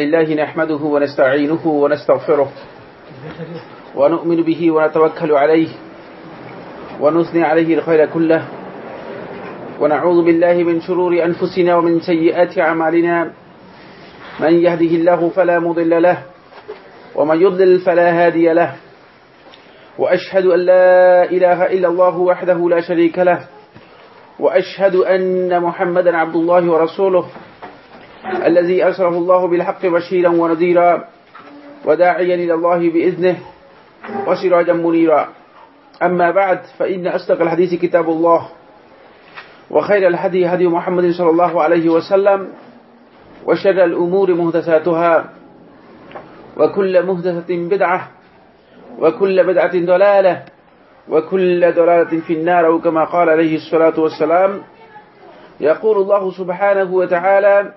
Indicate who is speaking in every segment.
Speaker 1: لله نحمده ونستعينه ونستغفره ونؤمن به ونتوكل عليه ونثني عليه الخير كله ونعوذ بالله من شرور أنفسنا ومن سيئات أعمالنا من يهده الله فلا مضل له ومن يضلل فلا هادي له وأشهد أن لا إله إلا الله وحده لا شريك له وأشهد أن محمدا عبد الله ورسوله الذي أرسله الله بالحق بشيرا ونذيرا وداعيا إلى الله بإذنه وسراجا منيرا أما بعد فإن أصدق الحديث كتاب الله وخير الحديث هدي محمد صلى الله عليه وسلم وشر الأمور مهدساتها وكل مهدسة بدعة وكل بدعة ضلالة وكل ضلالة في النار أو كما قال عليه الصلاة والسلام يقول الله سبحانه وتعالى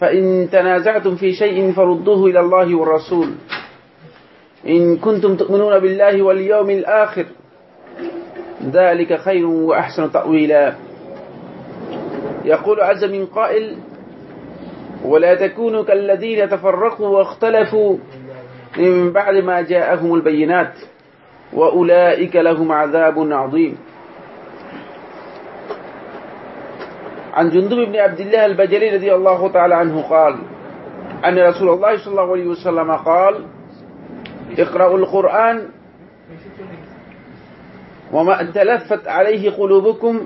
Speaker 1: فإن تنازعتم في شيء فردوه إلى الله والرسول إن كنتم تؤمنون بالله واليوم الآخر ذلك خير وأحسن تأويلا يقول عز من قائل ولا تكونوا كالذين تفرقوا واختلفوا من بعد ما جاءهم البينات وأولئك لهم عذاب عظيم عن جندب بن عبد الله البجلي رضي الله تعالى عنه قال أن رسول الله صلى الله عليه وسلم قال اقرأوا القرآن وما تلفت عليه قلوبكم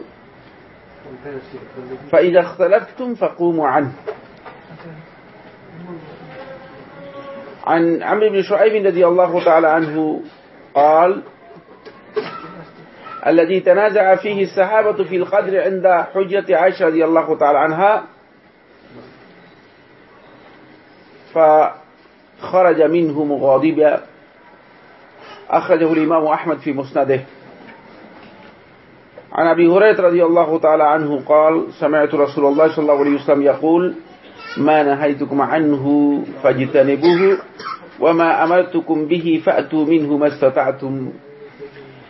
Speaker 1: فإذا اختلفتم فقوموا عنه عن عمرو بن شعيب رضي الله تعالى عنه قال الذي تنازع فيه الصحابة في القدر عند حجة عائشة رضي الله تعالى عنها فخرج منه مغاضبا أخرجه الإمام أحمد في مسنده عن أبي هريرة رضي الله تعالى عنه قال سمعت رسول الله صلى الله عليه وسلم يقول ما نهيتكم عنه فاجتنبوه وما أمرتكم به فأتوا منه ما استطعتم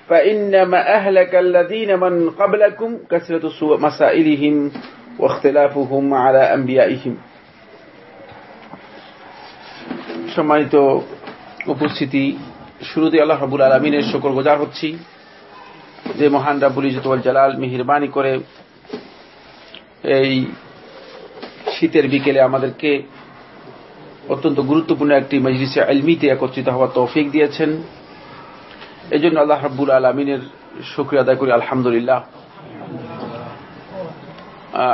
Speaker 1: فإنما أهلك الذين من قبلكم كثرة مسائلهم واختلافهم على أنبيائهم সম্মানিত উপস্থিতি শুরুতে আল্লাহ রাবুল আলমিনের শকর গোজা হচ্ছি যে মহান রাবুল ইজতুল জালাল মেহরবানি করে এই শীতের বিকেলে আমাদেরকে অত্যন্ত গুরুত্বপূর্ণ একটি মজলিসে আলমিতে একত্রিত হওয়ার তৌফিক দিয়েছেন এই জন্য আল্লাহ হাব্বুল আলমিনের শুক্রিয়া আদায় করি আলহামদুলিল্লাহ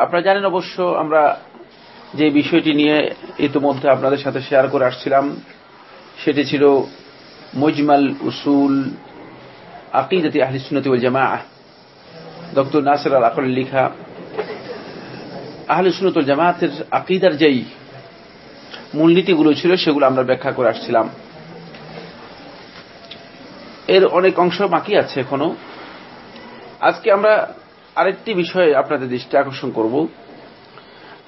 Speaker 1: আপনারা জানেন অবশ্য আমরা যে বিষয়টি নিয়ে ইতিমধ্যে আপনাদের সাথে শেয়ার করে আসছিলাম সেটি ছিল মজমাল উসুল আকিল জাতি সুন্নতি জামা ডক্টর নাসির আল আকলের লিখা আহলে সুন্নতুল জামাতের আকিদার যেই মূলনীতিগুলো ছিল সেগুলো আমরা ব্যাখ্যা করে আসছিলাম এর অনেক অংশ বাকি আছে এখনো আজকে আমরা আরেকটি বিষয়ে আপনাদের দৃষ্টি আকর্ষণ করব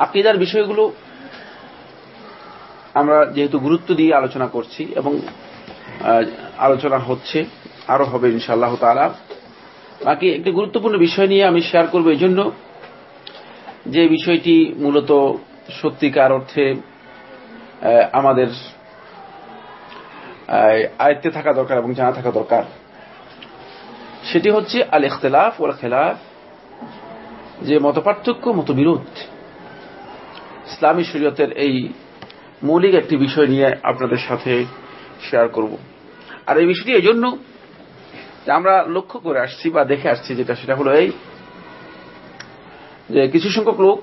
Speaker 1: আকিদার বিষয়গুলো আমরা যেহেতু গুরুত্ব দিয়ে আলোচনা করছি এবং আলোচনা হচ্ছে আরো হবে ইনশাআল্লাহ তারা বাকি একটি গুরুত্বপূর্ণ বিষয় নিয়ে আমি শেয়ার করব এই জন্য যে বিষয়টি মূলত সত্যিকার অর্থে আমাদের আয়ত্তে থাকা দরকার এবং জানা থাকা দরকার সেটি হচ্ছে আল ইখতলাফ ওয়াল খেলাফ যে মত পার্থক্য মতবিরোধ ইসলামী শরীয়তের এই মৌলিক একটি বিষয় নিয়ে আপনাদের সাথে শেয়ার করব আর এই বিষয়টি এই জন্য আমরা লক্ষ্য করে আসছি বা দেখে আসছি যেটা সেটা হলো এই যে কিছু সংখ্যক লোক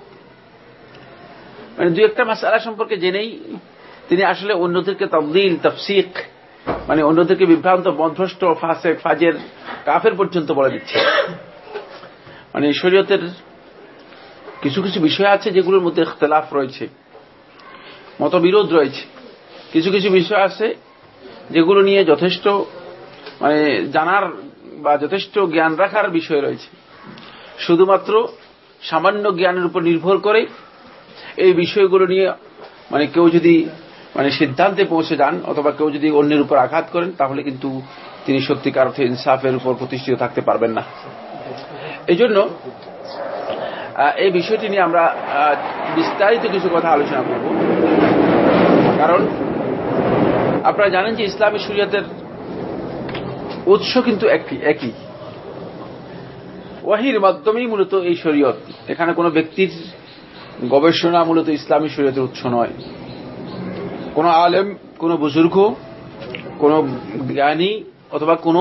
Speaker 1: মানে দু একটা মাসালা সম্পর্কে জেনেই তিনি আসলে অন্যদেরকে তবদিল তফসিখ মানে অন্যদেরকে বিভ্রান্ত মধ্যস্থ ফাঁসে ফাজের কাফের পর্যন্ত বলে দিচ্ছে মানে শরীয়তের কিছু কিছু বিষয় আছে যেগুলোর মধ্যে ইখতলাফ রয়েছে মতবিরোধ রয়েছে কিছু কিছু বিষয় আছে যেগুলো নিয়ে যথেষ্ট মানে জানার বা যথেষ্ট জ্ঞান রাখার বিষয় রয়েছে শুধুমাত্র সামান্য জ্ঞানের উপর নির্ভর করে এই বিষয়গুলো নিয়ে মানে কেউ যদি মানে সিদ্ধান্তে পৌঁছে যান অথবা কেউ যদি অন্যের উপর আঘাত করেন তাহলে কিন্তু তিনি সত্যিকার অর্থে ইনসাফের উপর প্রতিষ্ঠিত থাকতে পারবেন না এই জন্য এই বিষয়টি নিয়ে আমরা বিস্তারিত কিছু কথা আলোচনা করব কারণ আপনারা জানেন যে ইসলামী সুরিয়াতের উৎস কিন্তু একটি একই ওয়াহির মাধ্যমেই মূলত এই শরীয়ত এখানে কোন ব্যক্তির গবেষণা মূলত ইসলামী শরীয়তের উৎস নয় কোন আলেম কোন বুজুর্গ কোন জ্ঞানী অথবা কোন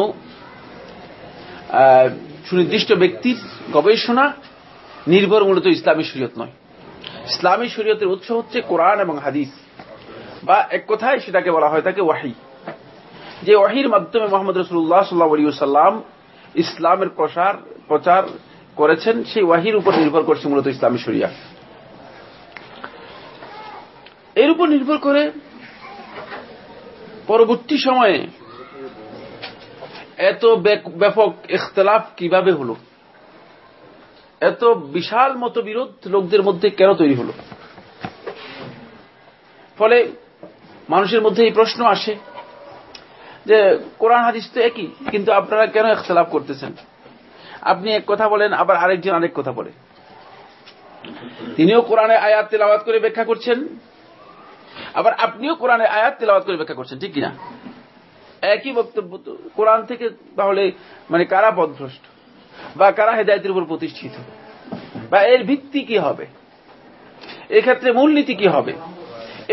Speaker 1: সুনির্দিষ্ট ব্যক্তির গবেষণা নির্ভর মূলত ইসলামী শরীয়ত নয় ইসলামী শরীয়তের উৎস হচ্ছে কোরআন এবং হাদিস বা এক কথায় সেটাকে বলা হয় তাকে ওয়াহি যে ওয়াহির মাধ্যমে মোহাম্মদ রসুল্লাহ সাল্লাহ সাল্লাম ইসলামের প্রসার প্রচার করেছেন সেই ওয়াহির উপর নির্ভর করছে মূলত ইসলামী শরিয়া এর উপর নির্ভর করে পরবর্তী সময়ে এত ব্যাপক ইখতলাফ কিভাবে হল এত বিশাল মতবিরোধ লোকদের মধ্যে কেন তৈরি হল ফলে মানুষের মধ্যে এই প্রশ্ন আসে যে কোরআন হাদিস তো একই কিন্তু আপনারা কেন ইখতলাফ করতেছেন আপনি এক কথা বলেন আবার আরেকজন আরেক কথা বলে তিনিও কোরআনে আয়াত তেলাবাদ করে ব্যাখ্যা করছেন আবার আপনিও কোরআনের আয়াত তেলাওয়াত করে ব্যাখ্যা করছেন ঠিক কিনা একই বক্তব্য তো কোরআন থেকে তাহলে মানে কারা পদভ্রষ্ট বা কারা হেদায়তের উপর প্রতিষ্ঠিত বা এর ভিত্তি কি হবে এক্ষেত্রে মূলনীতি কি হবে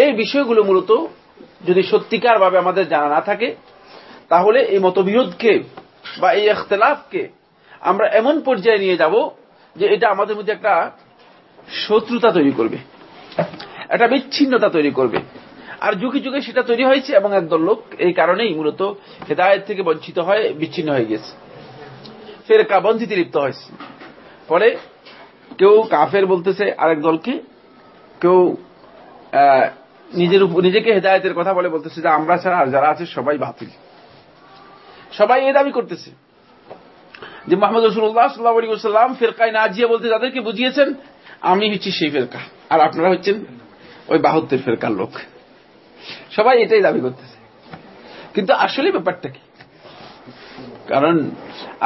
Speaker 1: এই বিষয়গুলো মূলত যদি সত্যিকার ভাবে আমাদের জানা না থাকে তাহলে এই মতবিরোধকে বা এই এখতলাফকে আমরা এমন পর্যায়ে নিয়ে যাব যে এটা আমাদের মধ্যে একটা শত্রুতা তৈরি করবে একটা বিচ্ছিন্নতা তৈরি করবে আর যুগে যুগে সেটা তৈরি হয়েছে এবং একদল লোক এই কারণেই মূলত হেদায়ত থেকে বঞ্চিত হয় বিচ্ছিন্ন হয়ে গেছে ফের কাবন্ধিতে লিপ্ত হয়েছে পরে কেউ কাফের বলতেছে আরেক দলকে কেউ নিজের নিজেকে হেদায়তের কথা বলে বলতেছে যে আমরা ছাড়া আর যারা আছে সবাই বাতিল সবাই এ দাবি করতেছে যে মোহাম্মদ রসুল্লাহ সাল্লাহ সাল্লাম ফেরকায় না জিয়া বলতে তাদেরকে বুঝিয়েছেন আমি হচ্ছি সেই ফেরকা আর আপনারা হচ্ছেন ওই বাহত্তর ফেরকার লোক সবাই এটাই দাবি করতেছে কিন্তু আসলে ব্যাপারটা কি কারণ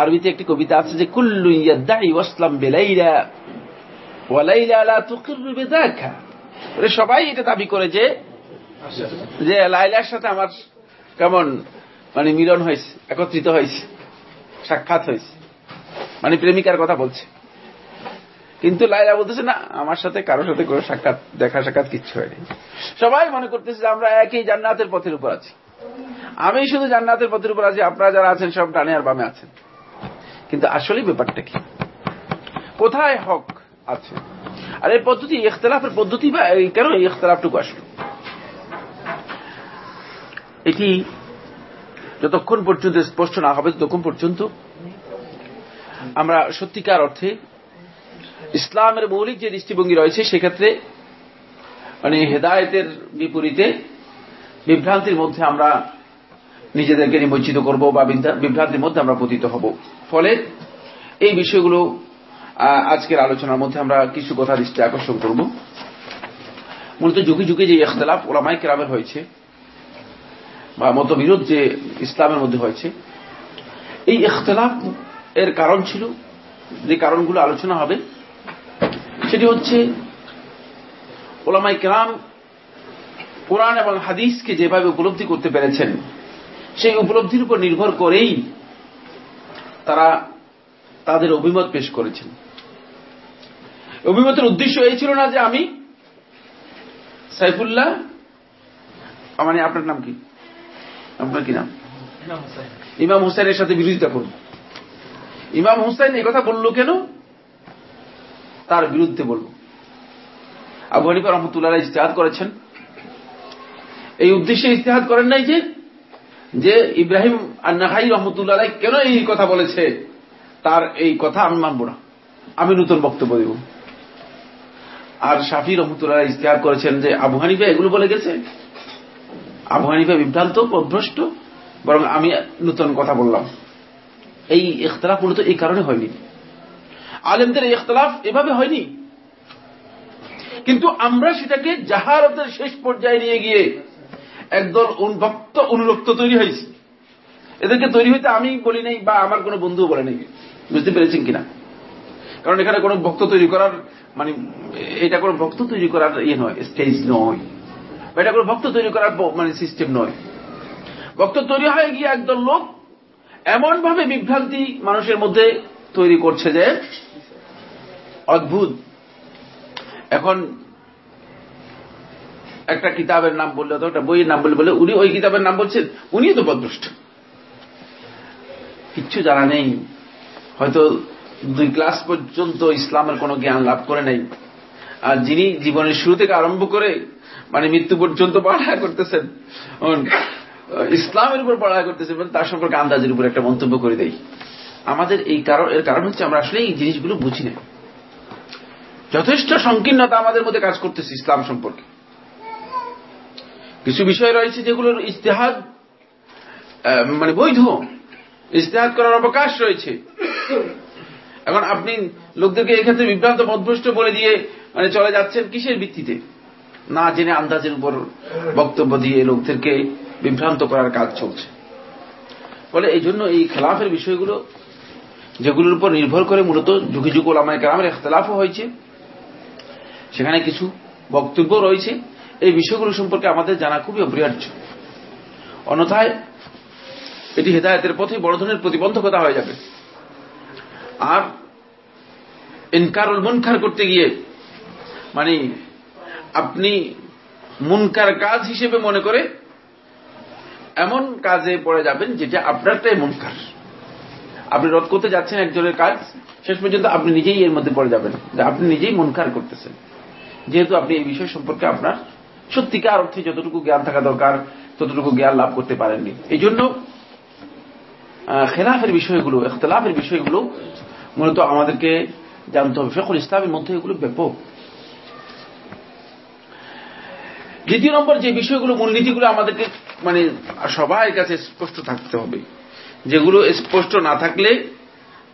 Speaker 1: আরবিতে একটি কবিতা আছে যে কুল্লু ইয়াদ্দাই ওয়াসলাম বেলাইরা মানে সবাই এটা দাবি করে যে যে লাইলার সাথে আমার কেমন মানে মিলন হয়েছে একত্রিত হয়েছে সাক্ষাৎ হয়েছে মানে প্রেমিকার কথা বলছে কিন্তু লাইলা বলতেছে না আমার সাথে কারোর সাথে কোনো সাক্ষাৎ দেখা সাক্ষাৎ কিচ্ছু হয়নি সবাই মনে করতেছে যে আমরা একই জান্নাতের পথের উপর আছি আমি শুধু জান্নাতের পথের উপর আছি আপনারা যারা আছেন সব ডানে আর বামে আছেন কিন্তু আসলে ব্যাপারটা কি কোথায় হক আছে আর এই পদ্ধতি ইখতলাফের পদ্ধতি বা কেন ইখতলাফটুকু আসলো এটি যতক্ষণ পর্যন্ত স্পষ্ট না হবে ততক্ষণ পর্যন্ত আমরা সত্যিকার অর্থে ইসলামের মৌলিক যে দৃষ্টিভঙ্গি রয়েছে সেক্ষেত্রে মানে হেদায়তের বিপরীতে বিভ্রান্তির মধ্যে আমরা নিজেদেরকে নিমজ্জিত করব বা বিভ্রান্তির মধ্যে আমরা পতিত হব ফলে এই বিষয়গুলো আজকের আলোচনার মধ্যে আমরা কিছু কথা দৃষ্টি আকর্ষণ করব মূলত যুগে যুগে যে ইখতলাফ ওলামাই ক্রামের হয়েছে বা মতবিরোধ যে ইসলামের মধ্যে হয়েছে এই ইখতলাফ এর কারণ ছিল যে কারণগুলো আলোচনা হবে সেটি হচ্ছে ওলামাই কেরাম কোরআন এবং হাদিসকে যেভাবে উপলব্ধি করতে পেরেছেন সেই উপলব্ধির উপর নির্ভর করেই তারা তাদের অভিমত পেশ করেছেন অভিমতের উদ্দেশ্য এই ছিল না যে আমি সাইফুল্লাহ মানে আপনার নাম কি আপনার কি নাম ইমাম হুসাইনের সাথে বিরোধিতা করব ইমাম হুসাইন এই কথা বলল কেন তার বিরুদ্ধে বলব আবু হানিফা রহমতুল্লাহ ইস্তেহাদ করেছেন এই উদ্দেশ্যে ইস্তেহাদ করেন নাই যে যে ইব্রাহিম আন্নাহাই রহমতুল্লাহ কেন এই কথা বলেছে তার এই কথা আমি মানব না আমি নতুন বক্তব্য দেব আর শাফি রহমতুল্লাহ ইস্তেহার করেছেন যে আবু হানিফা এগুলো বলে গেছে আবু হানিফা বিভ্রান্ত প্রভ্রষ্ট বরং আমি নতুন কথা বললাম এই ইখতলাফ মূলত এই কারণে হয়নি আলেমদের এই ইখতলাফ এভাবে হয়নি কিন্তু আমরা সেটাকে জাহারতের শেষ পর্যায়ে নিয়ে গিয়ে একদল অনুভক্ত অনুরক্ত তৈরি হয়েছে এদেরকে তৈরি হইতে আমি বলি নাই বা আমার কোনো বন্ধু বলে নাই বুঝতে পেরেছেন কিনা কারণ এখানে কোনো ভক্ত তৈরি করার মানে এটা কোনো ভক্ত তৈরি করার ইয়ে নয় স্টেজ নয় বা এটা কোনো ভক্ত তৈরি করার মানে সিস্টেম নয় ভক্ত তৈরি হয়ে গিয়ে একদল লোক এমনভাবে বিভ্রান্তি মানুষের মধ্যে তৈরি করছে যে অদ্ভুত এখন একটা কিতাবের নাম বললে অথবা একটা বইয়ের নাম বললে বলে উনি ওই কিতাবের নাম বলছেন উনিও তো বদ্রষ্ট কিচ্ছু জানা নেই হয়তো দুই ক্লাস পর্যন্ত ইসলামের কোনো জ্ঞান লাভ করে নাই আর যিনি জীবনের শুরু থেকে আরম্ভ করে মানে মৃত্যু পর্যন্ত পড়ালেখা করতেছেন ইসলামের উপর পড়ালেখা করতেছেন তার সম্পর্কে আন্দাজের উপর একটা মন্তব্য করে দেয় আমাদের এই কারণ এর কারণ হচ্ছে আমরা আসলে এই জিনিসগুলো বুঝি না যথেষ্ট সংকীর্ণতা আমাদের মধ্যে কাজ করতেছে ইসলাম সম্পর্কে কিছু বিষয় রয়েছে যেগুলোর ইস্তেহাদ মানে বৈধ ইস্তেহাদ করার অবকাশ রয়েছে এখন আপনি লোকদেরকে এক্ষেত্রে বিভ্রান্ত মধ্যভ্রষ্ট বলে দিয়ে মানে চলে যাচ্ছেন কিসের ভিত্তিতে না জেনে আন্দাজের উপর বক্তব্য দিয়ে লোকদেরকে বিভ্রান্ত করার কাজ চলছে ফলে এই জন্য এই খেলাফের বিষয়গুলো যেগুলোর উপর নির্ভর করে মূলত যুগে যুগ ওলামায় কালামের এখতলাফও হয়েছে সেখানে কিছু বক্তব্য রয়েছে এই বিষয়গুলো সম্পর্কে আমাদের জানা খুবই অপরিহার্য অন্যথায় এটি হেদায়তের পথে বড় ধরনের প্রতিবন্ধকতা হয়ে যাবে আর ইনকারুল মুনকার করতে গিয়ে মানে আপনি মুনকার কাজ হিসেবে মনে করে এমন কাজে পড়ে যাবেন যেটা আপনারটাই মুনকার আপনি রদ করতে যাচ্ছেন একজনের কাজ শেষ পর্যন্ত আপনি নিজেই এর মধ্যে পড়ে যাবেন আপনি নিজেই মনকার করতেছেন যেহেতু আপনি এই বিষয় সম্পর্কে আপনার সত্যিকার অর্থে যতটুকু জ্ঞান থাকা দরকার ততটুকু জ্ঞান লাভ করতে পারেননি এই জন্য খেলাফের বিষয়গুলো এখতলাফের বিষয়গুলো মূলত আমাদেরকে জানতে হবে শেখুল ইসলামের মধ্যে এগুলো ব্যাপক দ্বিতীয় নম্বর যে বিষয়গুলো মূলনীতিগুলো আমাদেরকে মানে সবার কাছে স্পষ্ট থাকতে হবে যেগুলো স্পষ্ট না থাকলে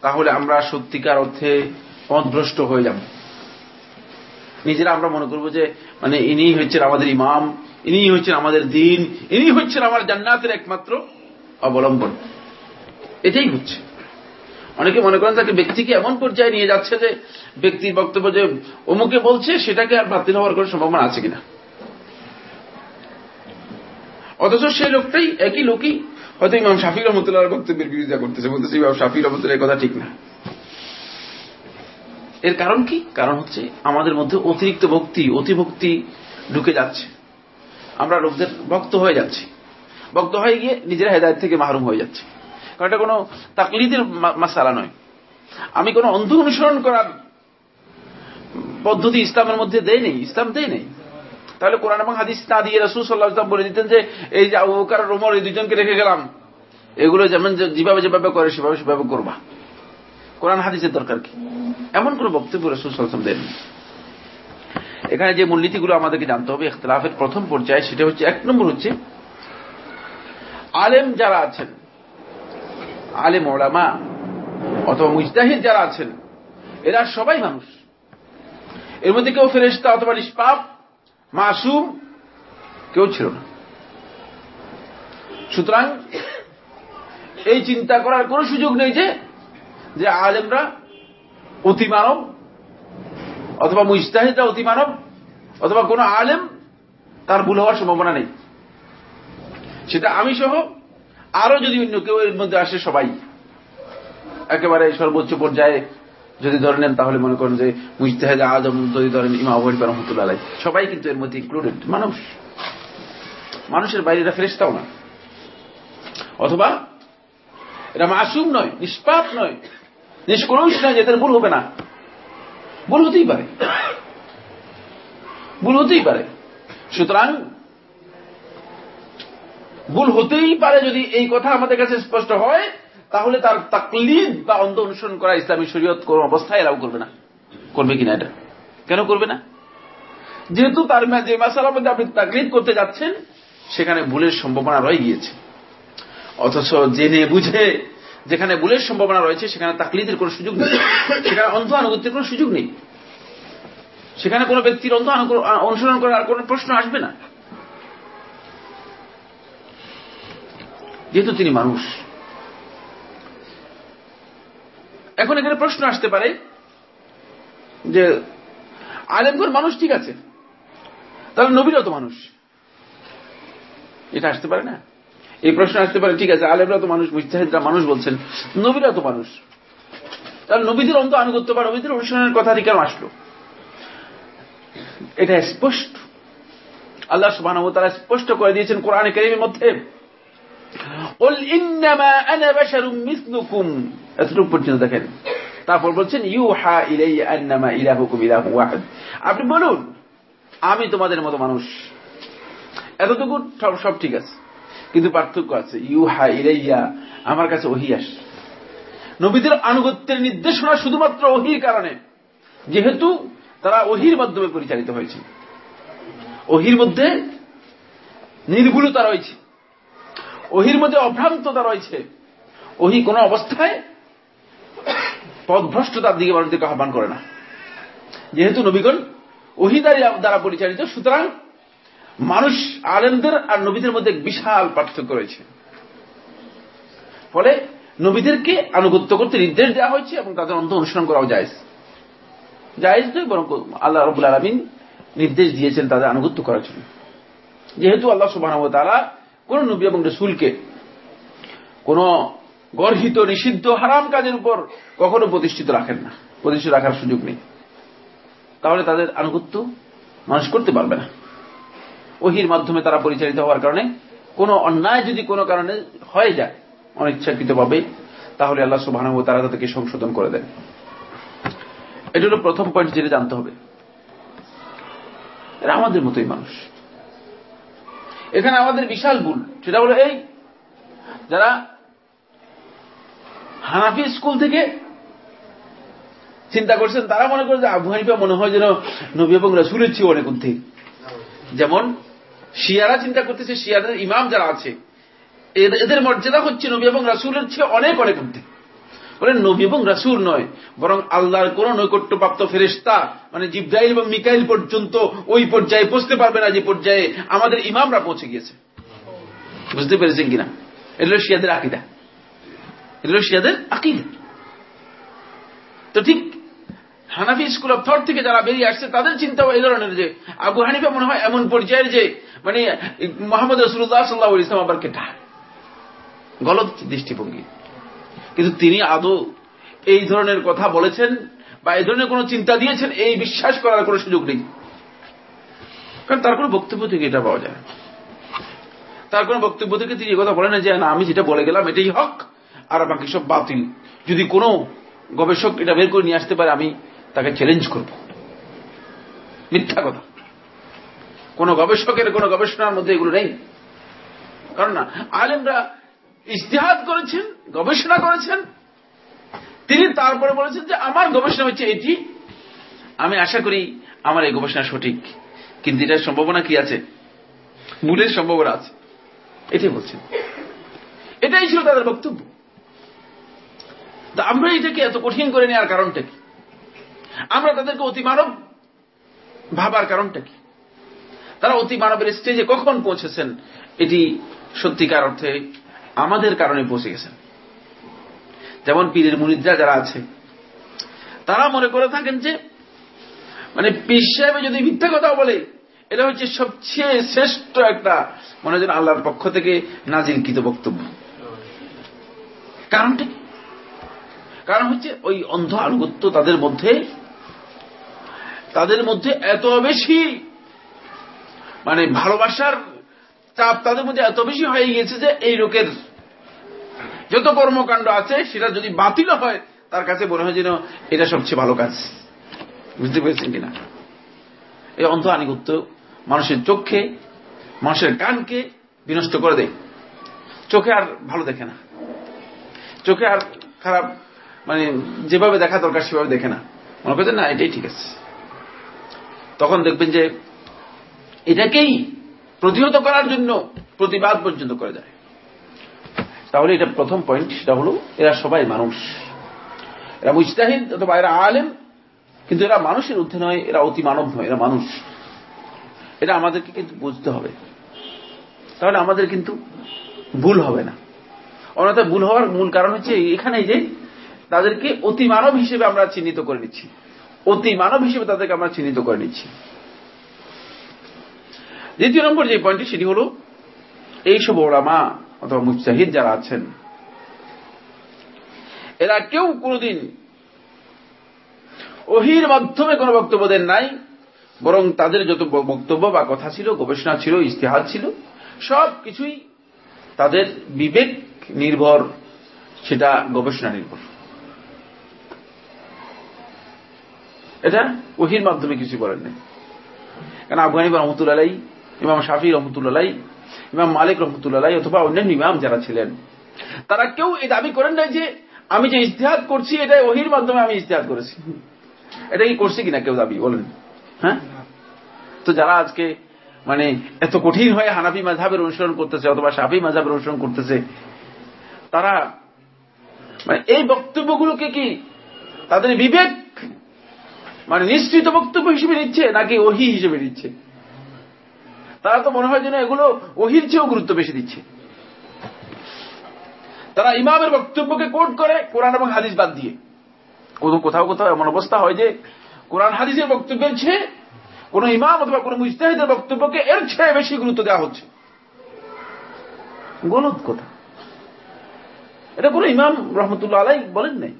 Speaker 1: তাহলে আমরা সত্যিকার অর্থে পথভ্রষ্ট হয়ে যাব নিজেরা আমরা মনে করব যে মানে ইনি হচ্ছেন আমাদের ইমাম ইনি হচ্ছেন আমাদের দিন ইনি হচ্ছেন আমার জান্নাতের একমাত্র অবলম্বন এটাই হচ্ছে অনেকে মনে করেন তাকে ব্যক্তিকে এমন পর্যায়ে নিয়ে যাচ্ছে যে ব্যক্তির বক্তব্য যে অমুকে বলছে সেটাকে আর বাতিল হওয়ার কোন সম্ভাবনা আছে কিনা অথচ সেই লোকটাই একই লোকই হয়তো ইমাম শাফি রহমতুল্লাহ বক্তব্যের বিরোধিতা করতেছে বলতেছে ইমাম শাফি রহমতুল্লাহ কথা ঠিক না এর কারণ কি কারণ হচ্ছে আমাদের মধ্যে অতিরিক্ত ভক্তি অতিভক্তি ঢুকে যাচ্ছে আমরা লোকদের ভক্ত হয়ে যাচ্ছি ভক্ত হয়ে গিয়ে নিজেরা হেদায়ত থেকে মাহরুম হয়ে যাচ্ছে কারণ এটা কোনো তাকলিদের মাসালা নয় আমি কোনো অন্ধ অনুসরণ করার পদ্ধতি ইসলামের মধ্যে দেয় নেই ইসলাম দেয় নেই তাহলে কোরআন এবং হাদিস না দিয়ে রসুল সাল্লাহ ইসলাম বলে দিতেন যে এই যে আবুকার রোমর এই দুজনকে রেখে গেলাম এগুলো যেমন যেভাবে যেভাবে করে সেভাবে সেভাবে করবা কোরআন হাদিসের দরকার কি এমন কোন বক্তব্য রাসুল সাল্লাম দেন এখানে যে মূলনীতিগুলো আমাদেরকে জানতে হবে ইখতলাফের প্রথম পর্যায়ে সেটা হচ্ছে এক নম্বর হচ্ছে আলেম যারা আছেন আলেম ওলামা অথবা মুজতাহিদ যারা আছেন এরা সবাই মানুষ এর মধ্যে কেউ ফেরেস্তা অথবা নিষ্পাপ মাসুম কেউ ছিল না সুতরাং এই চিন্তা করার কোন সুযোগ নেই যে যে আলেমরা অতিমানব অথবা মুস্তাহিদরা অতিমানব অথবা কোন আলেম তার ভুল হওয়ার সম্ভাবনা নেই সেটা আমি সহ আরো যদি অন্য কেউ এর মধ্যে আসে সবাই একেবারে সর্বোচ্চ পর্যায়ে যদি ধরে নেন তাহলে মনে করেন যে মুজতেহাদ আজম যদি ধরেন ইমা আবু হানিফা রহমতুল্লাহ সবাই কিন্তু এর মধ্যে ইনক্লুডেড মানুষ মানুষের বাইরে এরা ফেরেস্তাও না অথবা এরা মাসুম নয় নিষ্পাপ নয় নিষ্কলুষ নয় যে ভুল হবে না ভুল হতেই পারে ভুল হতেই পারে সুতরাং ভুল হতেই পারে যদি এই কথা আমাদের কাছে স্পষ্ট হয় তাহলে তার তাকলিদ বা অন্ধ অনুসরণ করা ইসলামী শরীয়ত কোন অবস্থায় এলাও করবে না করবে কিনা এটা কেন করবে না যেহেতু তার যে মাসালার মধ্যে আপনি তাকলিদ করতে যাচ্ছেন সেখানে ভুলের সম্ভাবনা রয়ে গিয়েছে অথচ জেনে বুঝে যেখানে ভুলের সম্ভাবনা রয়েছে সেখানে তাকলিদের কোন সুযোগ নেই সেখানে অন্ধ আনুগত্যের কোন সুযোগ নেই সেখানে কোন ব্যক্তির অন্ধ অনুসরণ করার আর কোনো প্রশ্ন আসবে না যেহেতু তিনি মানুষ এখন এখানে প্রশ্ন আসতে পারে যে আলেমগর মানুষ ঠিক আছে তাহলে নবীরাও তো মানুষ এটা আসতে পারে না এই প্রশ্ন আসতে পারে ঠিক আছে আলেমরা তো মানুষ মুজাহিদরা মানুষ বলছেন নবীরা তো মানুষ তাহলে নবীদের অন্ত আনুগত্য বা নবীদের অনুসরণের কথা কেন আসলো এটা স্পষ্ট আল্লাহ সুবাহ তারা স্পষ্ট করে দিয়েছেন কোরআনে কারিমের মধ্যে قل انما انا بشر مثلكم اترك পর্যন্ত দেখেন তারপর বলছেন ইউহা ইলাই আন্নামা ইলাহুকুম ইলাহু ওয়াহিদ আপনি বলুন আমি তোমাদের মতো মানুষ এতটুকু সব ঠিক আছে কিন্তু পার্থক্য আছে ইউহা ইলাইয়া আমার কাছে ওহি আসে নবীদের আনুগত্যের নির্দেশনা শুধুমাত্র ওহির কারণে যেহেতু তারা ওহির মাধ্যমে পরিচালিত হয়েছে ওহির মধ্যে নির্ভুলতা রয়েছে ওহির মধ্যে অভ্রান্ততা রয়েছে ওহি কোন অবস্থায় পদভ্রষ্টতার দিকে মানুষদেরকে আহ্বান করে না যেহেতু নবীগণ ওহিদারি দ্বারা পরিচালিত সুতরাং মানুষ আলেমদের আর নবীদের মধ্যে বিশাল পার্থক্য রয়েছে ফলে নবীদেরকে আনুগত্য করতে নির্দেশ দেওয়া হয়েছে এবং তাদের অন্ত অনুসরণ করাও যায় জায়েজ তো বরং আল্লাহ রবুল আলমিন নির্দেশ দিয়েছেন তাদের আনুগত্য করার জন্য যেহেতু আল্লাহ সুবাহ তারা কোন নবী এবং রসুলকে কোন গর্হিত নিষিদ্ধ হারাম কাজের উপর কখনো প্রতিষ্ঠিত রাখেন না প্রতিষ্ঠিত রাখার সুযোগ নেই তাহলে তাদের আনুগত্য মানুষ করতে পারবে না ওহির মাধ্যমে তারা পরিচালিত হওয়ার কারণে কোনো অন্যায় যদি কোনো কারণে হয়ে যায় অনিচ্ছাকৃতভাবে তাহলে আল্লাহ সুবাহ তারা তাদেরকে সংশোধন করে দেন এটা হল প্রথম পয়েন্ট যেটা জানতে হবে এরা আমাদের মতোই মানুষ এখানে আমাদের বিশাল ভুল সেটা হলো এই যারা হানাফি স্কুল থেকে চিন্তা করছেন তারা মনে করে যে আবু হানিফা মনে হয় যেন নবী এবং রাসুলের চেয়ে অনেক উদ্ধি যেমন শিয়ারা চিন্তা করতেছে শিয়াদের ইমাম যারা আছে এদের মর্যাদা হচ্ছে নবী এবং রাসুলের চেয়ে অনেক অনেক উদ্ধি বলেন নবী এবং রাসুর নয় বরং আল্লাহর কোন নৈকট্যপ্রাপ্ত ফেরিস্তা মানে জিব্রাইল এবং মিকাইল পর্যন্ত ওই পর্যায়ে পৌঁছতে পারবে না যে পর্যায়ে আমাদের ইমামরা পৌঁছে গিয়েছে বুঝতে পেরেছেন কিনা এগুলো শিয়াদের আকিদা এগুলো শিয়াদের আকিদা তো ঠিক হানাফি স্কুল অফ থট থেকে যারা বেরিয়ে আসছে তাদের চিন্তা এই ধরনের যে আবু হানিফা মনে হয় এমন পর্যায়ের যে মানে মোহাম্মদ রসুল্লাহ সাল্লাহ ইসলাম আবার কেটা গলত দৃষ্টিভঙ্গি কিন্তু তিনি আদৌ এই ধরনের কথা বলেছেন বা এই ধরনের কোন চিন্তা দিয়েছেন এই বিশ্বাস করার কোন সুযোগ নেই কারণ তার কোন বক্তব্য থেকে এটা পাওয়া যায় তার কোন বক্তব্য থেকে তিনি কথা বলেন যে না আমি যেটা বলে গেলাম এটাই হক আর বাকি সব বাতিল যদি কোনো গবেষক এটা বের করে নিয়ে আসতে পারে আমি তাকে চ্যালেঞ্জ করব মিথ্যা কথা কোন গবেষকের কোন গবেষণার মধ্যে এগুলো নেই কারণ না আলেমরা ইস্তেহাত করেছেন গবেষণা করেছেন তিনি তারপরে বলেছেন যে আমার গবেষণা হচ্ছে এটি আমি আশা করি আমার এই গবেষণা সঠিক কিন্তু এটার সম্ভাবনা কি আছে মূলের সম্ভাবনা আছে এটাই বলছেন এটাই ছিল তাদের বক্তব্য তা আমরা এটাকে এত কঠিন করে নেওয়ার কারণটা কি আমরা তাদেরকে অতিমানব ভাবার কারণটা কি তারা অতিমানবের স্টেজে কখন পৌঁছেছেন এটি সত্যিকার অর্থে আমাদের কারণে পৌঁছে গেছেন যেমন পীরের মুরিদরা যারা আছে তারা মনে করে থাকেন যে মানে পীর সাহেবে যদি মিথ্যা কথা বলে এটা হচ্ছে সবচেয়ে শ্রেষ্ঠ একটা মনে হচ্ছে আল্লাহর পক্ষ থেকে নাজিলকৃত বক্তব্য কারণটা কি কারণ হচ্ছে ওই অন্ধ আনুগত্য তাদের মধ্যে তাদের মধ্যে এত বেশি মানে ভালোবাসার চাপ তাদের মধ্যে এত বেশি হয়ে গিয়েছে যে এই লোকের যত কর্মকাণ্ড আছে সেটা যদি বাতিল হয় তার কাছে মনে হয় যেন এটা সবচেয়ে ভালো কাজ বুঝতে পেরেছেন কিনা এই অন্ত আনিগত্য মানুষের চোখে মানুষের কানকে বিনষ্ট করে দেয় চোখে আর ভালো দেখে না চোখে আর খারাপ মানে যেভাবে দেখা দরকার সেভাবে দেখে না মনে করছেন না এটাই ঠিক আছে তখন দেখবেন যে এটাকেই প্রতিহত করার জন্য প্রতিবাদ পর্যন্ত করে দেয় তাহলে এটা প্রথম পয়েন্ট সেটা হল এরা সবাই মানুষ এরা মুস্তাহিদ অথবা এরা আলেম কিন্তু এরা মানুষের ঊর্ধ্বে নয় এরা অতি মানব নয় এরা মানুষ এটা আমাদেরকে কিন্তু বুঝতে হবে তাহলে আমাদের কিন্তু ভুল হবে না অন্যথা ভুল হওয়ার মূল কারণ হচ্ছে এখানে যে তাদেরকে অতি মানব হিসেবে আমরা চিহ্নিত করে নিচ্ছি অতি মানব হিসেবে তাদেরকে আমরা চিহ্নিত করে নিচ্ছি দ্বিতীয় নম্বর যে পয়েন্টটি সেটি হল এইসব ওরামা অথবা মুস্তাহিদ যারা আছেন এরা কেউ কোনদিন ওহির মাধ্যমে কোনো বক্তব্য দেন নাই বরং তাদের যত বক্তব্য বা কথা ছিল গবেষণা ছিল ইস্তেহার ছিল সব কিছুই তাদের বিবেক নির্ভর সেটা গবেষণা নির্ভর এটা ওহির মাধ্যমে কিছু বলেন নাই কারণ আফগানি বা রহমতুল আলাই ইমাম শাফি রহমতুল্লাহ ইমাম মালিক রহমতুল্লাহ অথবা অন্যান্য ইমাম যারা ছিলেন তারা কেউ এই দাবি করেন নাই যে আমি যে ইস্তেহাত করছি এটা ওহির মাধ্যমে আমি ইস্তেহাত করেছি এটা কি করছি কিনা কেউ দাবি বলেন হ্যাঁ তো যারা আজকে মানে এত কঠিন হয়ে হানাফি মাঝাবের অনুসরণ করতেছে অথবা শাফি মাঝাবের অনুসরণ করতেছে তারা মানে এই বক্তব্যগুলোকে কি তাদের বিবেক মানে নিশ্চিত বক্তব্য হিসেবে নিচ্ছে নাকি ওহি হিসেবে নিচ্ছে তারা তো মনে হয় যেন এগুলো ওহির চেয়েও গুরুত্ব বেশি দিচ্ছে তারা ইমামের বক্তব্যকে কোট করে কোরআন এবং হাদিস বাদ দিয়ে কোথাও কোথাও এমন অবস্থা হয় যে কোরআন হাদিসের বক্তব্যের চেয়ে কোন ইমাম অথবা কোন মুস্তাহিদের বক্তব্যকে এর চেয়ে বেশি গুরুত্ব দেওয়া হচ্ছে গলত কথা এটা কোন ইমাম রহমতুল্লাহ আলাই বলেন নাই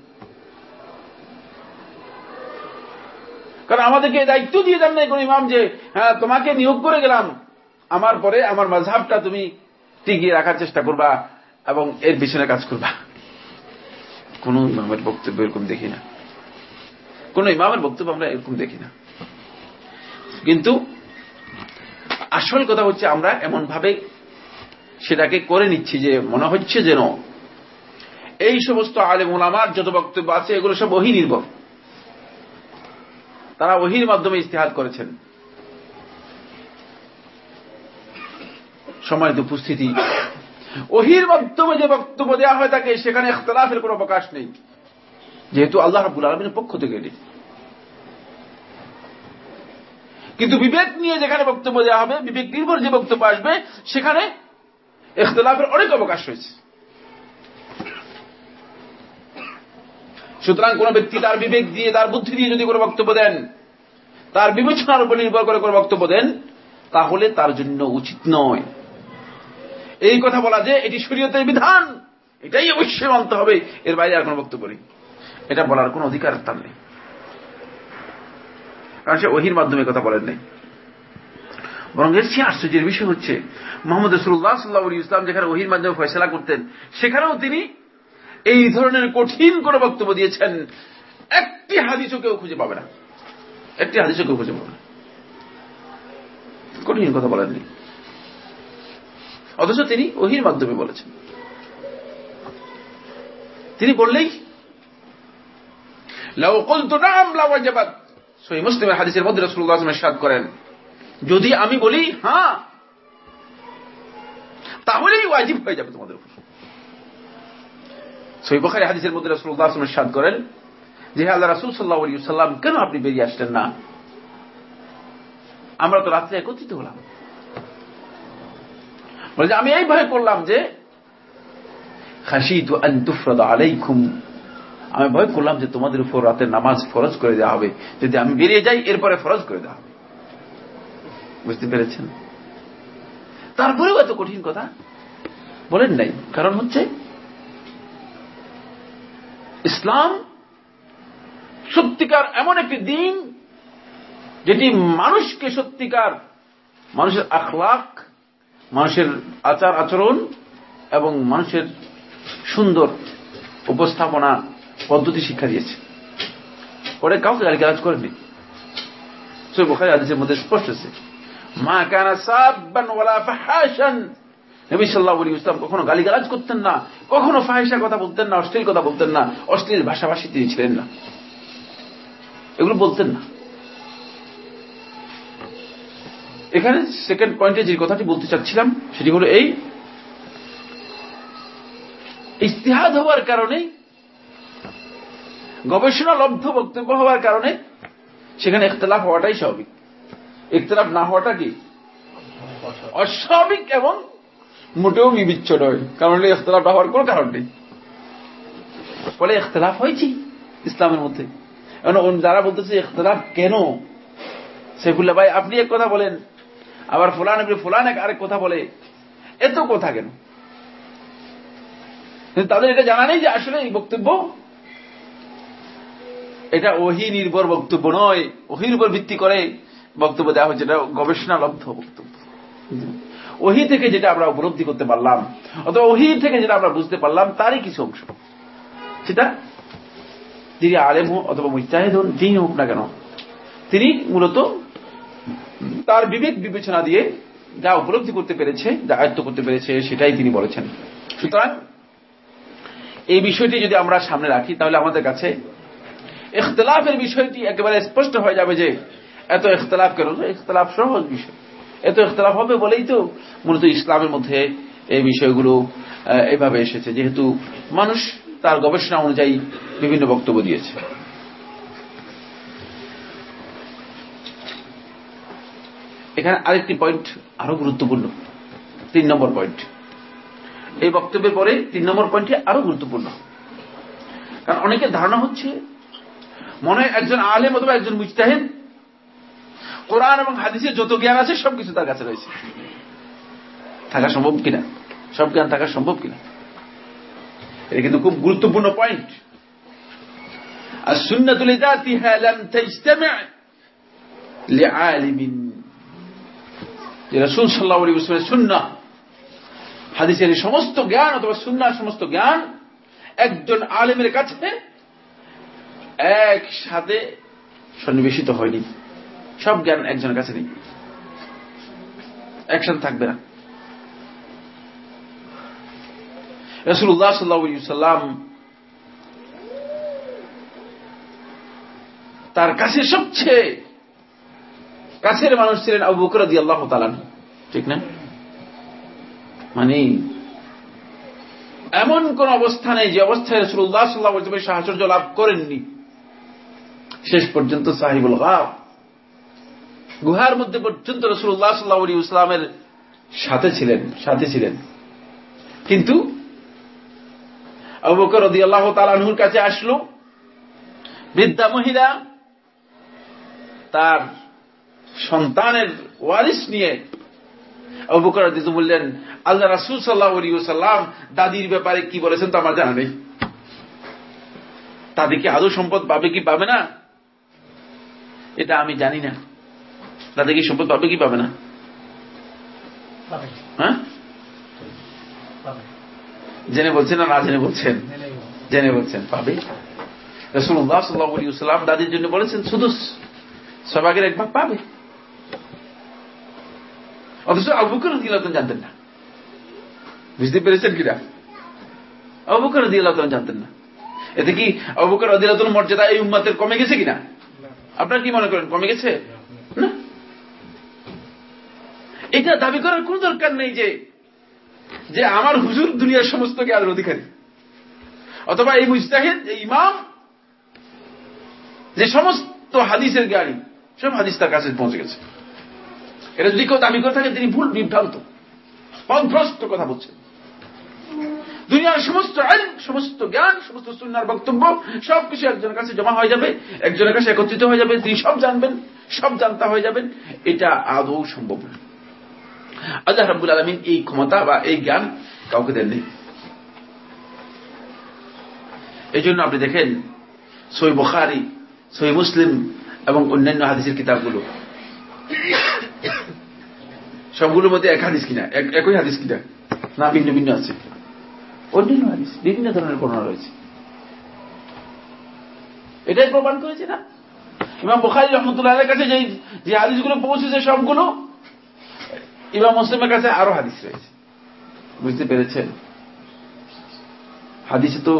Speaker 1: কারণ আমাদেরকে দায়িত্ব দিয়ে দেন নাই কোন ইমাম যে হ্যাঁ তোমাকে নিয়োগ করে গেলাম আমার পরে আমার মাঝহাবটা তুমি টিকিয়ে রাখার চেষ্টা করবা এবং এর পিছনে কাজ করবা কোন ইমামের বক্তব্য এরকম দেখি না কোন ইমামের বক্তব্য আমরা এরকম দেখি না কিন্তু আসল কথা হচ্ছে আমরা এমন ভাবে সেটাকে করে নিচ্ছি যে মনে হচ্ছে যেন এই সমস্ত আলে মোলামার যত বক্তব্য আছে এগুলো সব অহিনির্ভর তারা অহির মাধ্যমে ইস্তেহার করেছেন সময় উপস্থিতি ওহির মাধ্যমে যে বক্তব্য দেওয়া হয় তাকে সেখানে ইখতলাফের কোন প্রকাশ নেই যেহেতু আল্লাহ রাবুল আলমীর পক্ষ থেকে এটি কিন্তু বিবেক নিয়ে যেখানে বক্তব্য দেওয়া হবে বিবেক নির্ভর যে বক্তব্য আসবে সেখানে ইখতলাফের অনেক অবকাশ রয়েছে সুতরাং কোন ব্যক্তি তার বিবেক দিয়ে তার বুদ্ধি দিয়ে যদি কোনো বক্তব্য দেন তার বিবেচনার উপর নির্ভর করে কোনো বক্তব্য দেন তাহলে তার জন্য উচিত নয় এই কথা বলা যে এটি শরীয়তের বিধান এটাই অবশ্যই মানতে হবে এর বাইরে আর কোন বক্তব্য করি এটা বলার কোন অধিকার তার নেই কারণ সে ওহির মাধ্যমে কথা বলেন নেই বরং এর সে আশ্চর্যের বিষয় হচ্ছে মোহাম্মদ রসুল্লাহ সাল্লাহ ইসলাম যেখানে ওহির মাধ্যমে ফয়সলা করতেন সেখানেও তিনি এই ধরনের কঠিন কোন বক্তব্য দিয়েছেন একটি হাদিসও কেউ খুঁজে পাবে না একটি হাদিসও কেউ খুঁজে পাবে না কঠিন কথা বলেননি অথচ তিনি ওহির মাধ্যমে বলেছেন তিনি বললেই মুসলিমের হাদিসের মধ্যে সাদ করেন যদি আমি বলি হ্যাঁ তাহলেই ওয়াজিব হয়ে যাবে তোমাদের উপর সৈবখারি হাদিসের মধ্যে রসুল্লাহ আসলামের সাদ করেন যে আল্লাহ রাসুল সাল্লাহ সাল্লাম কেন আপনি বেরিয়ে আসলেন না আমরা তো রাত্রে একত্রিত হলাম বলে যে আমি এই ভয় করলাম যে খাসিদু আন্তুফরাদ আলাইকুম আমি ভয় করলাম যে তোমাদের উপর রাতে নামাজ ফরজ করে দেওয়া হবে যদি আমি বেরিয়ে যাই এরপরে ফরজ করে দেওয়া হবে বুঝতে পেরেছেন তারপরেও এত কঠিন কথা বলেন নাই কারণ হচ্ছে ইসলাম সত্যিকার এমন একটি দিন যেটি মানুষকে সত্যিকার মানুষের আখলাখ মানুষের আচার আচরণ এবং মানুষের সুন্দর উপস্থাপনা পদ্ধতি শিক্ষা দিয়েছে ওরা কাউকে গালি কাজ করেনি আদেশের মধ্যে স্পষ্ট আছে মা কানা সাবান ওয়ালা গালি গালাজ কখনো গালিগালাজ করতেন না কখনো ফাহেসা কথা বলতেন না অশ্লীল কথা বলতেন না অশ্লীল ভাষাভাষী তিনি ছিলেন না এগুলো বলতেন না এখানে সেকেন্ড পয়েন্টে যে কথাটি বলতে চাচ্ছিলাম সেটি হলো এই ইস্তিহাদ হওয়ার কারণে গবেষণা লব্ধ বক্তব্য হওয়ার কারণে সেখানে একতলাফ হওয়াটাই স্বাভাবিক একতলাফ না হওয়াটা কি অস্বাভাবিক এবং মোটেও বিবিচ্ছ নয় কারণ না হওয়ার কোন কারণ নেই ফলে একতলাফ হয়েছি ইসলামের মধ্যে যারা বলতেছে একতলাফ কেন সেফুল্লা ভাই আপনি এক কথা বলেন আবার ফুলান এগুলো ফুলান এক আরেক কথা বলে এত কথা কেন তাদের এটা জানা নেই যে আসলে এই বক্তব্য এটা ওহি নির্ভর বক্তব্য নয় ওহির উপর ভিত্তি করে বক্তব্য দেওয়া হচ্ছে এটা গবেষণালব্ধ বক্তব্য ওহি থেকে যেটা আমরা উপলব্ধি করতে পারলাম অথবা ওহি থেকে যেটা আমরা বুঝতে পারলাম তারই কিছু অংশ সেটা তিনি আলেম হোক অথবা মুস্তাহিদ হন যেই হোক না কেন তিনি মূলত তার বিবেক বিবেচনা দিয়ে যা উপলব্ধি করতে পেরেছে যা আয়ত্ত করতে পেরেছে সেটাই তিনি বলেছেন সুতরাং এই বিষয়টি যদি আমরা সামনে রাখি তাহলে আমাদের কাছে ইখতলাফের বিষয়টি একেবারে স্পষ্ট হয়ে যাবে যে এত ইখতলাফ কেন ইখতলাফ সহজ বিষয় এত ইখতলাফ হবে বলেই তো মূলত ইসলামের মধ্যে এই বিষয়গুলো এভাবে এসেছে যেহেতু মানুষ তার গবেষণা অনুযায়ী বিভিন্ন বক্তব্য দিয়েছে এখানে আরেকটি পয়েন্ট আরো গুরুত্বপূর্ণ তিন নম্বর পয়েন্ট এই বক্তব্যের পরে তিন নম্বর পয়েন্টটি আরো গুরুত্বপূর্ণ কারণ অনেকের ধারণা হচ্ছে মনে হয় একজন আলেম অথবা একজন মুজতাহেদ কোরআন এবং হাদিসের যত জ্ঞান আছে সবকিছু তার কাছে রয়েছে থাকা সম্ভব কিনা সব জ্ঞান থাকা সম্ভব কিনা এটা কিন্তু খুব গুরুত্বপূর্ণ পয়েন্ট আর সুন্নাতুল ইদাতিহা লাম তাজতামা লিআলিমিন যে রসুল সাল্লাহ আলী ইসলামের সুন্না হাদিসের এই সমস্ত জ্ঞান অথবা সুন্নার সমস্ত জ্ঞান একজন আলেমের কাছে একসাথে সন্নিবেশিত হয়নি সব জ্ঞান একজনের কাছে নেই একসাথে থাকবে না রসুল উল্লাহ সাল্লাহ সাল্লাহাম তার কাছে সবচেয়ে কাছের মানুষ ছিলেন আবু বকর রাজি আল্লাহ তালান ঠিক না মানে এমন কোন অবস্থানে যে অবস্থায় রসুল্লাহ সাল্লাহ ইসলামের সাহায্য লাভ করেননি শেষ পর্যন্ত সাহিবুল গাব গুহার মধ্যে পর্যন্ত রসুল্লাহ সাল্লাহ আলী ইসলামের সাথে ছিলেন সাথে ছিলেন কিন্তু অবকর রদি আল্লাহ তালানহুর কাছে আসলো বৃদ্ধা মহিলা তার সন্তানের ওয়ারিস নিয়ে অবকর দিতে বললেন আল্লাহ রাসুল সাল্লাহ সাল্লাম দাদির ব্যাপারে কি বলেছেন তো আমার জানা নেই তাদের কি আদৌ সম্পদ পাবে কি পাবে না এটা আমি জানি না তাদের কি সম্পদ পাবে কি পাবে না হ্যাঁ? জেনে বলছেন না না জেনে বলছেন জেনে বলছেন পাবে রসুল্লাহ সাল্লাহ সাল্লাম দাদির জন্য বলেছেন শুধু সবাগের এক ভাগ পাবে অথচ আবুকর দিলাতন জানতেন না বুঝতে পেরেছেন কিনা অবুকর দিলাতন জানতেন না এতে কি অবুকর দিলাতন মর্যাদা এই উম্মাতের কমে গেছে কিনা আপনার কি মনে করেন কমে গেছে না এটা দাবি করার কোন দরকার নেই যে যে আমার হুজুর দুনিয়ার সমস্ত জ্ঞানের অধিকারী অথবা এই মুস্তাহিদ ইমাম যে সমস্ত হাদিসের গাড়ি সব হাদিস তার কাছে পৌঁছে গেছে এটা যদি কেউ দাবি করে থাকেন তিনি ভুল বিভ্রান্ত পদভ্রস্ত কথা বলছেন দুনিয়ার সমস্ত আইন সমস্ত জ্ঞান সমস্ত সুন্নার বক্তব্য সবকিছু একজনের কাছে জমা হয়ে যাবে একজনের কাছে একত্রিত হয়ে যাবে তিনি সব জানবেন সব জানতা হয়ে যাবেন এটা আদৌ সম্ভব না আল্লাহ রাবুল আলমিন এই ক্ষমতা বা এই জ্ঞান কাউকে দেননি এই জন্য আপনি দেখেন সই বখারি সই মুসলিম এবং অন্যান্য হাদিসের কিতাবগুলো সবগুলোর মধ্যে এক হাদিস কিনা একই হাদিস কিনা না ভিন্ন ভিন্ন আছে অন্যান্য হাদিস বিভিন্ন ধরনের বর্ণনা রয়েছে এটাই প্রমাণ করেছে না ইমাম বোখারি রহমতুল্লাহের কাছে যে যে হাদিসগুলো পৌঁছেছে সবগুলো ইমাম মুসলিমের কাছে আরো হাদিস রয়েছে বুঝতে পেরেছেন হাদিসে তো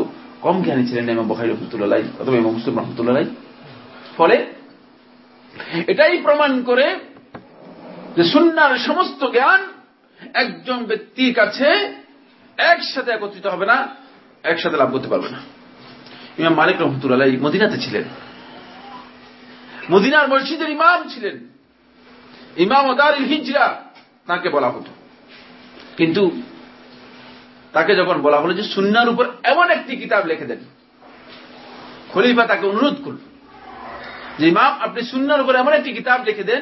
Speaker 1: কম জ্ঞানী ছিলেন ইমাম বোখারি রহমতুল্লাহ অথবা ইমাম মুসলিম রহমতুল্লাহ ফলে এটাই প্রমাণ করে যে সুন্নার সমস্ত জ্ঞান একজন ব্যক্তির কাছে একসাথে একত্রিত হবে না একসাথে লাভ করতে পারবে না ইমাম মালিক রহমতুল্লাহ এই মদিনাতে ছিলেন মদিনার মসজিদের ইমাম ছিলেন ইমাম ওদার হিজরা তাকে বলা হতো কিন্তু তাকে যখন বলা হলো যে সুন্নার উপর এমন একটি কিতাব লিখে দেন খলিফা তাকে অনুরোধ করল যে ইমাম আপনি সুন্নার উপর এমন একটি কিতাব লিখে দেন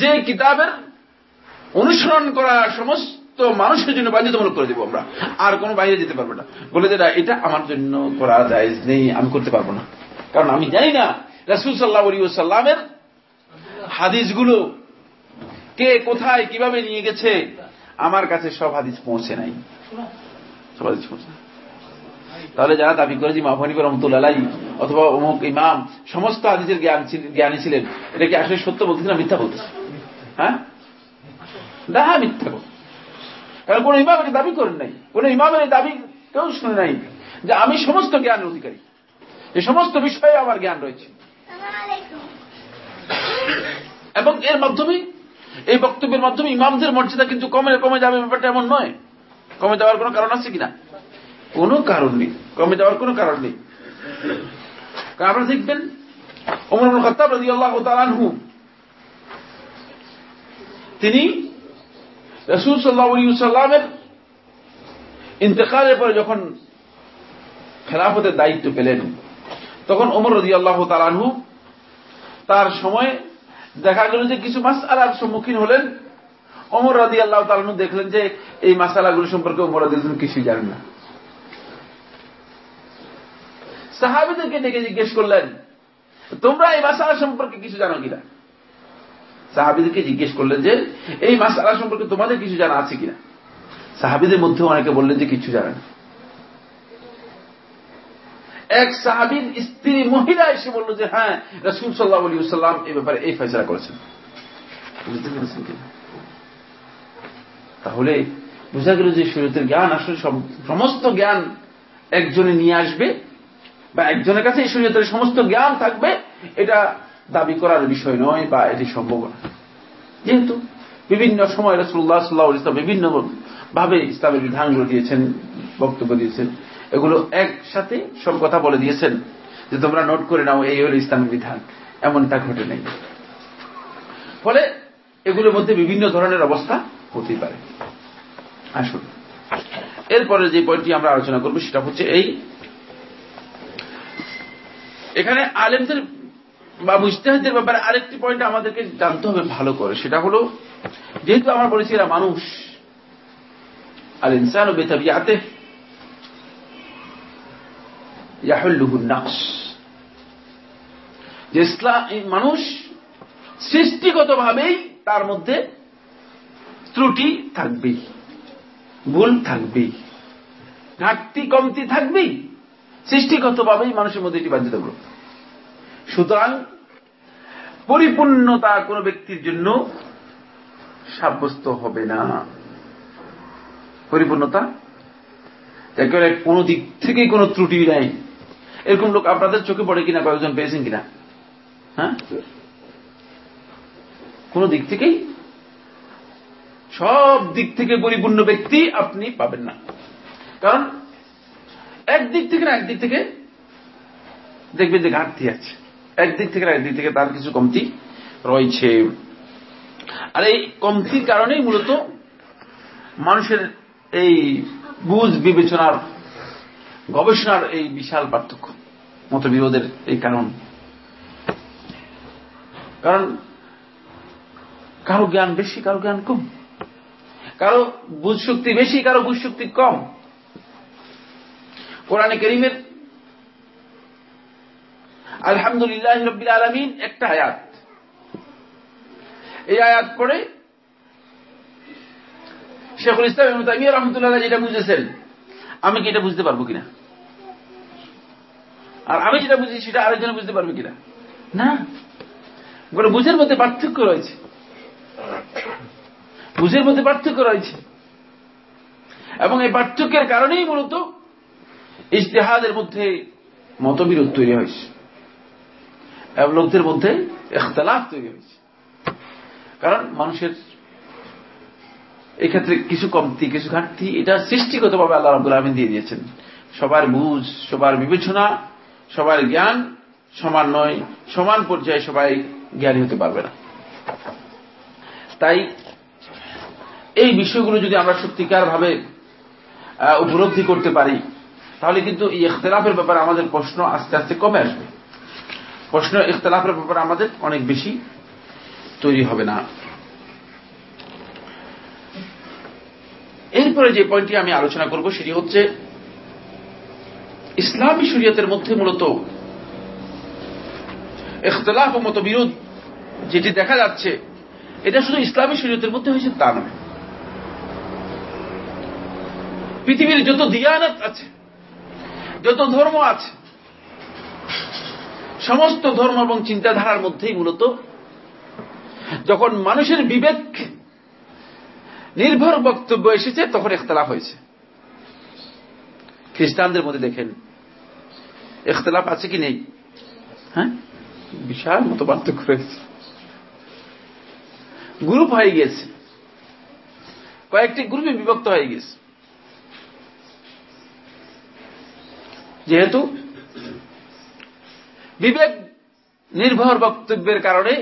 Speaker 1: যে কিতাবের অনুসরণ করা সমস্ত মানুষের জন্য বাধ্যতামূলক করে দিব আমরা আর কোনো বাইরে যেতে পারবো না বলে যে এটা আমার জন্য করা যায় নেই আমি করতে পারবো না কারণ আমি জানি না রাসুল সাল্লাহ সাল্লামের হাদিসগুলো কে কোথায় কিভাবে নিয়ে গেছে আমার কাছে সব হাদিস পৌঁছে নাই সব হাদিস পৌঁছে তাহলে যারা দাবি করে যে মাহফানিপুর রহমতুল্লাহ অথবা অমুক ইমাম সমস্ত আদিজের জ্ঞানী ছিলেন এটা কি আসলে সত্য বলতেছে না মিথ্যা বলতেছে হ্যাঁ মিথ্যা কথা কোন ইমাম দাবি করেন নাই কোন ইমামের দাবি কেউ শুনে নাই যে আমি সমস্ত জ্ঞান অধিকারী এই সমস্ত বিষয়ে আমার জ্ঞান রয়েছে এবং এর মাধ্যমে এই বক্তব্যের মাধ্যমে ইমামদের মর্যাদা কিন্তু কমে কমে যাবে ব্যাপারটা এমন নয় কমে যাওয়ার কোন কারণ আছে কিনা কোন কারণ নেই কমে যাওয়ার কোন কারণ নেই আপনারা দেখবেন অমর খত্তাব রাজি আল্লাহ তালানহু তিনি রসুল সাল্লাহ সাল্লামের পরে যখন খেলাফতের দায়িত্ব পেলেন তখন ওমর রদি আল্লাহ তালানহু তার সময় দেখা গেল যে কিছু মাস আলার সম্মুখীন হলেন অমর রাজি আল্লাহ তালু দেখলেন যে এই মাসালাগুলো সম্পর্কে অমর রাজি কিছুই জানেন না সাহাবিদেরকে ডেকে জিজ্ঞেস করলেন তোমরা এই মাসালা সম্পর্কে কিছু জানো কিনা সাহাবিদেরকে জিজ্ঞেস করলেন যে এই মাস আলা সম্পর্কে তোমাদের কিছু জানা আছে কিনা সাহাবিদের মধ্যে অনেকে বললেন যে কিছু জানেন এক সাহাবিদ স্ত্রী মহিলা এসে বলল যে হ্যাঁ রসুল সাল্লাহ আলী সাল্লাম এ ব্যাপারে এই ফেসলা করেছেন তাহলে বোঝা গেল যে শরীরের জ্ঞান আসলে সমস্ত জ্ঞান একজনে নিয়ে আসবে বা একজনের কাছে এই শরীরের সমস্ত জ্ঞান থাকবে এটা দাবি করার বিষয় নয় বা এটি সম্ভব না যেহেতু বিভিন্ন সময় রসুল্লাহ সাল্লাহ ইসলাম বিভিন্ন ভাবে ইসলামের বিধানগুলো দিয়েছেন বক্তব্য দিয়েছেন এগুলো একসাথে সব কথা বলে দিয়েছেন যে তোমরা নোট করে নাও এই হল ইসলামের বিধান এমনটা ঘটে নেই ফলে এগুলোর মধ্যে বিভিন্ন ধরনের অবস্থা হতে পারে আসুন এরপরে যে পয়েন্টটি আমরা আলোচনা করব সেটা হচ্ছে এই এখানে আলেমদের বা মুস্তাহিদের ব্যাপারে আরেকটি পয়েন্ট আমাদেরকে জানতে হবে ভালো করে সেটা হল যেহেতু আমরা বলেছি এরা মানুষ আর ইনসান ও বেতাব ইয়াতে যে মানুষ সৃষ্টিগতভাবেই তার মধ্যে ত্রুটি থাকবেই ভুল থাকবেই ঘাটতি কমতি থাকবেই সৃষ্টিগতভাবেই মানুষের মধ্যে এটি বাধ্যতামূলক সুতরাং পরিপূর্ণতা কোন ব্যক্তির জন্য সাব্যস্ত হবে না পরিপূর্ণতা একেবারে কোন দিক থেকে কোন ত্রুটি নাই এরকম লোক আপনাদের চোখে পড়ে কিনা কয়েকজন পেয়েছেন কিনা হ্যাঁ কোন দিক থেকেই সব দিক থেকে পরিপূর্ণ ব্যক্তি আপনি পাবেন না কারণ একদিক থেকে না একদিক থেকে দেখবেন যে ঘাটতি আছে একদিক থেকে একদিক থেকে তার কিছু কমতি রয়েছে আর এই কমতির কারণেই মূলত মানুষের এই বুঝ বিবেচনার গবেষণার এই বিশাল পার্থক্য মতবিরোধের এই কারণ কারণ কারো জ্ঞান বেশি কারো জ্ঞান কম কারো বুঝ শক্তি বেশি কারো বুঝ শক্তি কম কোরআনে কেরিমের আলহামদুলিল্লাহ রব্বিল আলমিন একটা আয়াত এই আয়াত পড়ে শেখুল ইসলাম এবং রহমতুল্লাহ যেটা বুঝেছেন আমি কি এটা বুঝতে পারবো কিনা আর আমি যেটা বুঝি সেটা আরেকজন বুঝতে পারবে কিনা না গোটা বুঝের মধ্যে পার্থক্য রয়েছে বুঝের মধ্যে পার্থক্য রয়েছে এবং এই পার্থক্যের কারণেই মূলত ইশতেহাদের মধ্যে মতবিরোধ তৈরি হয়েছে এবং লোকদের মধ্যে এখতলাফ তৈরি হয়েছে কারণ মানুষের এক্ষেত্রে কিছু কমতি কিছু ঘাটতি এটা সৃষ্টিগতভাবে আল্লাহ আব্দুল আহমিন দিয়ে দিয়েছেন সবার বুঝ সবার বিবেচনা সবার জ্ঞান সমান নয় সমান পর্যায়ে সবাই জ্ঞানী হতে পারবে না তাই এই বিষয়গুলো যদি আমরা সত্যিকারভাবে উপলব্ধি করতে পারি তাহলে কিন্তু এই ইখতলাফের ব্যাপারে আমাদের প্রশ্ন আস্তে আস্তে কমে আসবে প্রশ্ন ইখতলাফের ব্যাপারে আমাদের অনেক বেশি তৈরি হবে না এরপরে যে পয়েন্টটি আমি আলোচনা করব সেটি হচ্ছে ইসলামী শরীয়তের মধ্যে মূলত ইখতলাফ ও মতবিরোধ যেটি দেখা যাচ্ছে এটা শুধু ইসলামী শরীয়তের মধ্যে হয়েছে তা নয় পৃথিবীর যত দিয়ানাত আছে যত ধর্ম আছে সমস্ত ধর্ম এবং চিন্তাধারার মধ্যেই মূলত যখন মানুষের বিবেক নির্ভর বক্তব্য এসেছে তখন এখতলাফ হয়েছে খ্রিস্টানদের মধ্যে দেখেন এখতলাফ আছে কি নেই হ্যাঁ বিশাল মতো পার্থক্য রয়েছে গ্রুপ হয়ে গিয়েছে কয়েকটি গ্রুপে বিভক্ত হয়ে গেছে যেহেতু বিবেক নির্ভর বক্তব্যের কারণে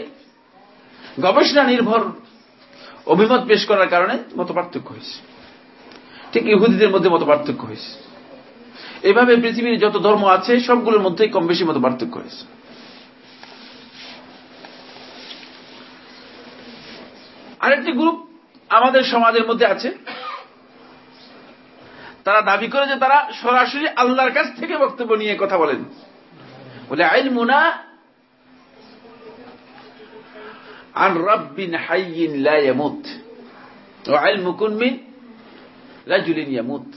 Speaker 1: গবেষণা নির্ভর অভিমত পেশ করার কারণে মত পার্থক্য হয়েছে ঠিক ইহুদিদের মধ্যে মত পার্থক্য হয়েছে এভাবে পৃথিবীর যত ধর্ম আছে সবগুলোর মধ্যেই কম বেশি মত পার্থক্য হয়েছে আরেকটি গ্রুপ আমাদের সমাজের মধ্যে আছে তারা দাবি করে যে তারা সরাসরি আল্লাহর কাছ থেকে বক্তব্য নিয়ে কথা বলেন ولعلمنا عن رب حي لا يموت وعلمكم من رجل يموت রাজুলিন ইয়ামুত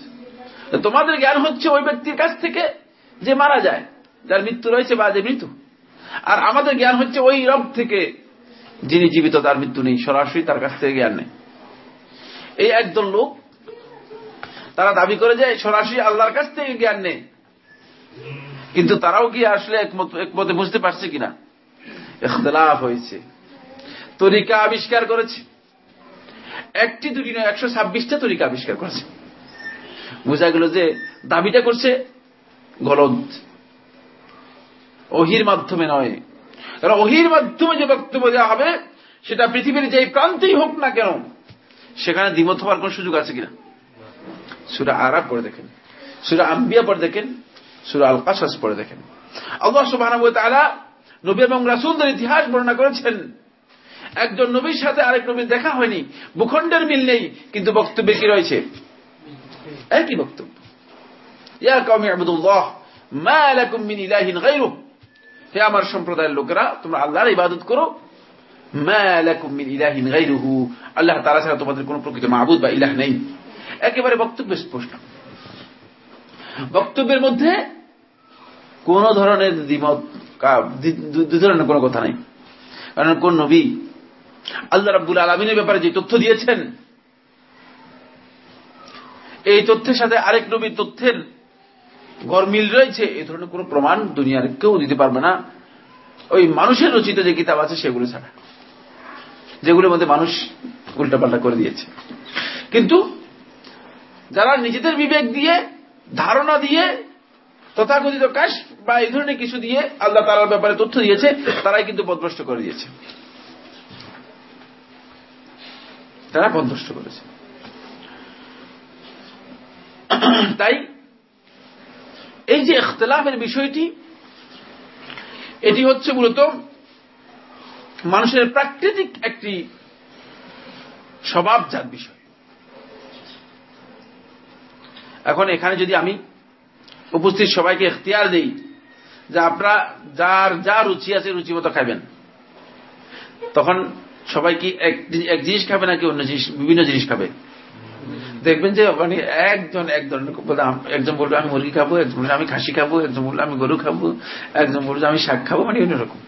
Speaker 1: তোমাদের জ্ঞান হচ্ছে ওই ব্যক্তির কাছ থেকে যে মারা যায় যার মৃত্যু রয়েছে বা যে মৃত্যু আর আমাদের জ্ঞান হচ্ছে ওই রব থেকে যিনি জীবিত তার মৃত্যু নেই সরাসরি তার কাছ থেকে জ্ঞান নেই এই একদল লোক তারা দাবি করে যে সরাসরি আল্লাহর কাছ থেকে জ্ঞান নেই কিন্তু তারাও গিয়ে আসলে একমতে বুঝতে পারছে কিনা এখতলাফ হয়েছে তরিকা আবিষ্কার করেছে একটি দুটি নয় একশো ছাব্বিশটা তরিকা আবিষ্কার করেছে বোঝা গেল যে দাবিটা করছে গলদ অহির মাধ্যমে নয় কারণ অহির মাধ্যমে যে বক্তব্য দেওয়া হবে সেটা পৃথিবীর যে প্রান্তেই হোক না কেন সেখানে দ্বিমত হওয়ার কোন সুযোগ আছে কিনা সুরা আরাব পরে দেখেন সুরা আম্বিয়া পরে দেখেন সুরা আল কাসাস পরে দেখেন আল্লাহ সুবাহ নবী এবং রাসুলদের ইতিহাস বর্ণনা করেছেন একজন নবীর সাথে আরেক নবীর দেখা হয়নি ভূখণ্ডের মিল নেই কিন্তু বক্তব্যে কি রয়েছে একই বক্তব্য ইয়া কমি আবুদুল্লাহ মা মিন ইলাহিন গাইরুহ হে আমার সম্প্রদায়ের লোকেরা তোমরা আল্লাহর ইবাদত করো মা মিন ইলাহিন গাইরুহু আল্লাহ তারা ছাড়া তোমাদের কোন প্রকৃত মাহবুদ বা ইলাহ নেই একেবারে বক্তব্য স্পষ্ট বক্তব্যের মধ্যে কোন ধরনের দ্বিমত দুই ধরনের কোন কথা নাই কারণ কোন নবী আল্লাহ রাব্বুল আলমিনের ব্যাপারে যে তথ্য দিয়েছেন এই তথ্যের সাথে আরেক নবীর তথ্যের গরমিল রয়েছে এই ধরনের কোন প্রমাণ দুনিয়ার কেউ দিতে পারবে না ওই মানুষের রচিত যে কিতাব আছে সেগুলো ছাড়া যেগুলোর মধ্যে মানুষ উল্টাপাল্টা করে দিয়েছে কিন্তু যারা নিজেদের বিবেক দিয়ে ধারণা দিয়ে তথাকথিত কাশ বা এই ধরনের কিছু দিয়ে আল্লাহ তালার ব্যাপারে তথ্য দিয়েছে তারাই কিন্তু বদভ্রষ্ট করে দিয়েছে তারা বদভ্রষ্ট করেছে তাই এই যে ইখতলাফের বিষয়টি এটি হচ্ছে মূলত মানুষের প্রাকৃতিক একটি স্বভাবজাত বিষয় এখন এখানে যদি আমি উপস্থিত সবাইকে এখতিয়ার দিই যে আপনারা যার যা রুচি আছে রুচি মতো খাবেন তখন সবাই কি এক জিনিস খাবে নাকি অন্য জিনিস বিভিন্ন জিনিস খাবে দেখবেন যে ওখানে একজন একজন একজন বলবে আমি মুরগি খাবো একজন বলবে আমি খাসি খাবো একজন বলবে আমি গরু খাবো একজন বলবে আমি শাক খাবো মানে অন্য রকম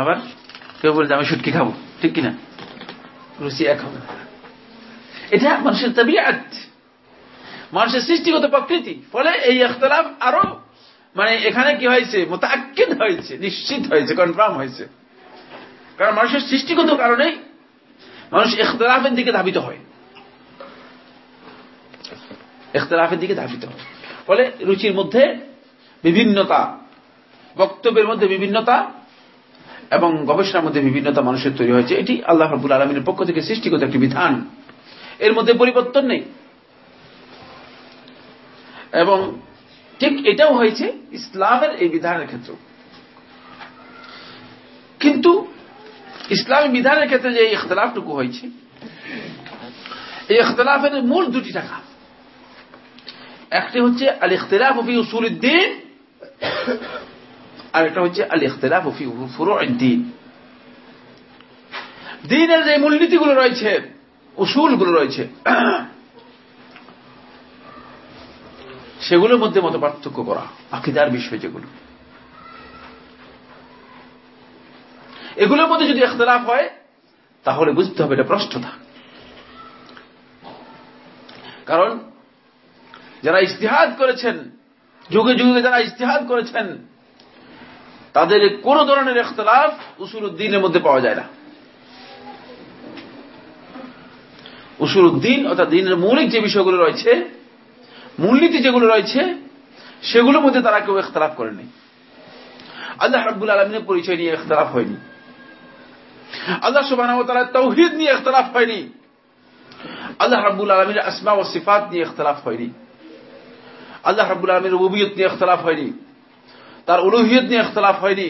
Speaker 1: আবার কেউ বলবে আমি সুটকি খাবো ঠিক কিনা রুচি এক হবে এটা মানুষের তবিয়াত মানুষের সৃষ্টিগত প্রকৃতি ফলে এই ইখতলাফ আরো মানে এখানে কি হয়েছে মোতাক্কিদ হয়েছে নিশ্চিত হয়েছে কনফার্ম হয়েছে কারণ মানুষের সৃষ্টিগত কারণে মানুষ ইখতলাফের দিকে ধাবিত হয় ইখতলাফের দিকে ধাবিত হয় ফলে রুচির মধ্যে বিভিন্নতা বক্তব্যের মধ্যে বিভিন্নতা এবং গবেষণার মধ্যে বিভিন্নতা মানুষের তৈরি হয়েছে এটি আল্লাহ রাবুল আলমীর পক্ষ থেকে সৃষ্টিগত একটি বিধান এর মধ্যে পরিবর্তন নেই এবং ঠিক এটাও হয়েছে ইসলামের এই বিধানের ক্ষেত্রে কিন্তু ইসলামী বিধানের ক্ষেত্রে যে এই ইখতলাফটুকু হয়েছে এই ইখতলাফের মূল দুটি টাকা একটি হচ্ছে আল ইখতলাফ হফি উসুল উদ্দিন আর একটা হচ্ছে আল ইখতলাফ হফি ফুরু উদ্দিন দিনের যে মূলনীতিগুলো রয়েছে উসুলগুলো রয়েছে সেগুলোর মধ্যে মত পার্থক্য করা আকিদার বিষয় যেগুলো এগুলোর মধ্যে যদি এখতলাফ হয় তাহলে বুঝতে হবে এটা প্রশ্নতা কারণ যারা ইস্তিহাদ করেছেন যুগে যুগে যারা ইস্তিহাদ করেছেন তাদের কোন ধরনের এখতলাফ উসুল উদ্দিনের মধ্যে পাওয়া যায় না উসুল উদ্দিন অর্থাৎ দিনের মৌলিক যে বিষয়গুলো রয়েছে মূলনীতি যেগুলো রয়েছে সেগুলোর মধ্যে তারা কেউ এখতলাফ করেনি আল্লাহ হাবুল আলমিনের পরিচয় নিয়ে এখতলাফ হয়নি আল্লাহ সুবাহ তারা তৌহিদ নিয়ে এখতলাফ হয়নি আল্লাহ হাবুল আলমীর আসমা ও সিফাত নিয়ে এখতলাফ হয়নি আল্লাহ হাবুল আলমীর রুবিয়ত নিয়ে এখতলাফ হয়নি তার উলুহিয়ত নিয়ে এখতলাফ হয়নি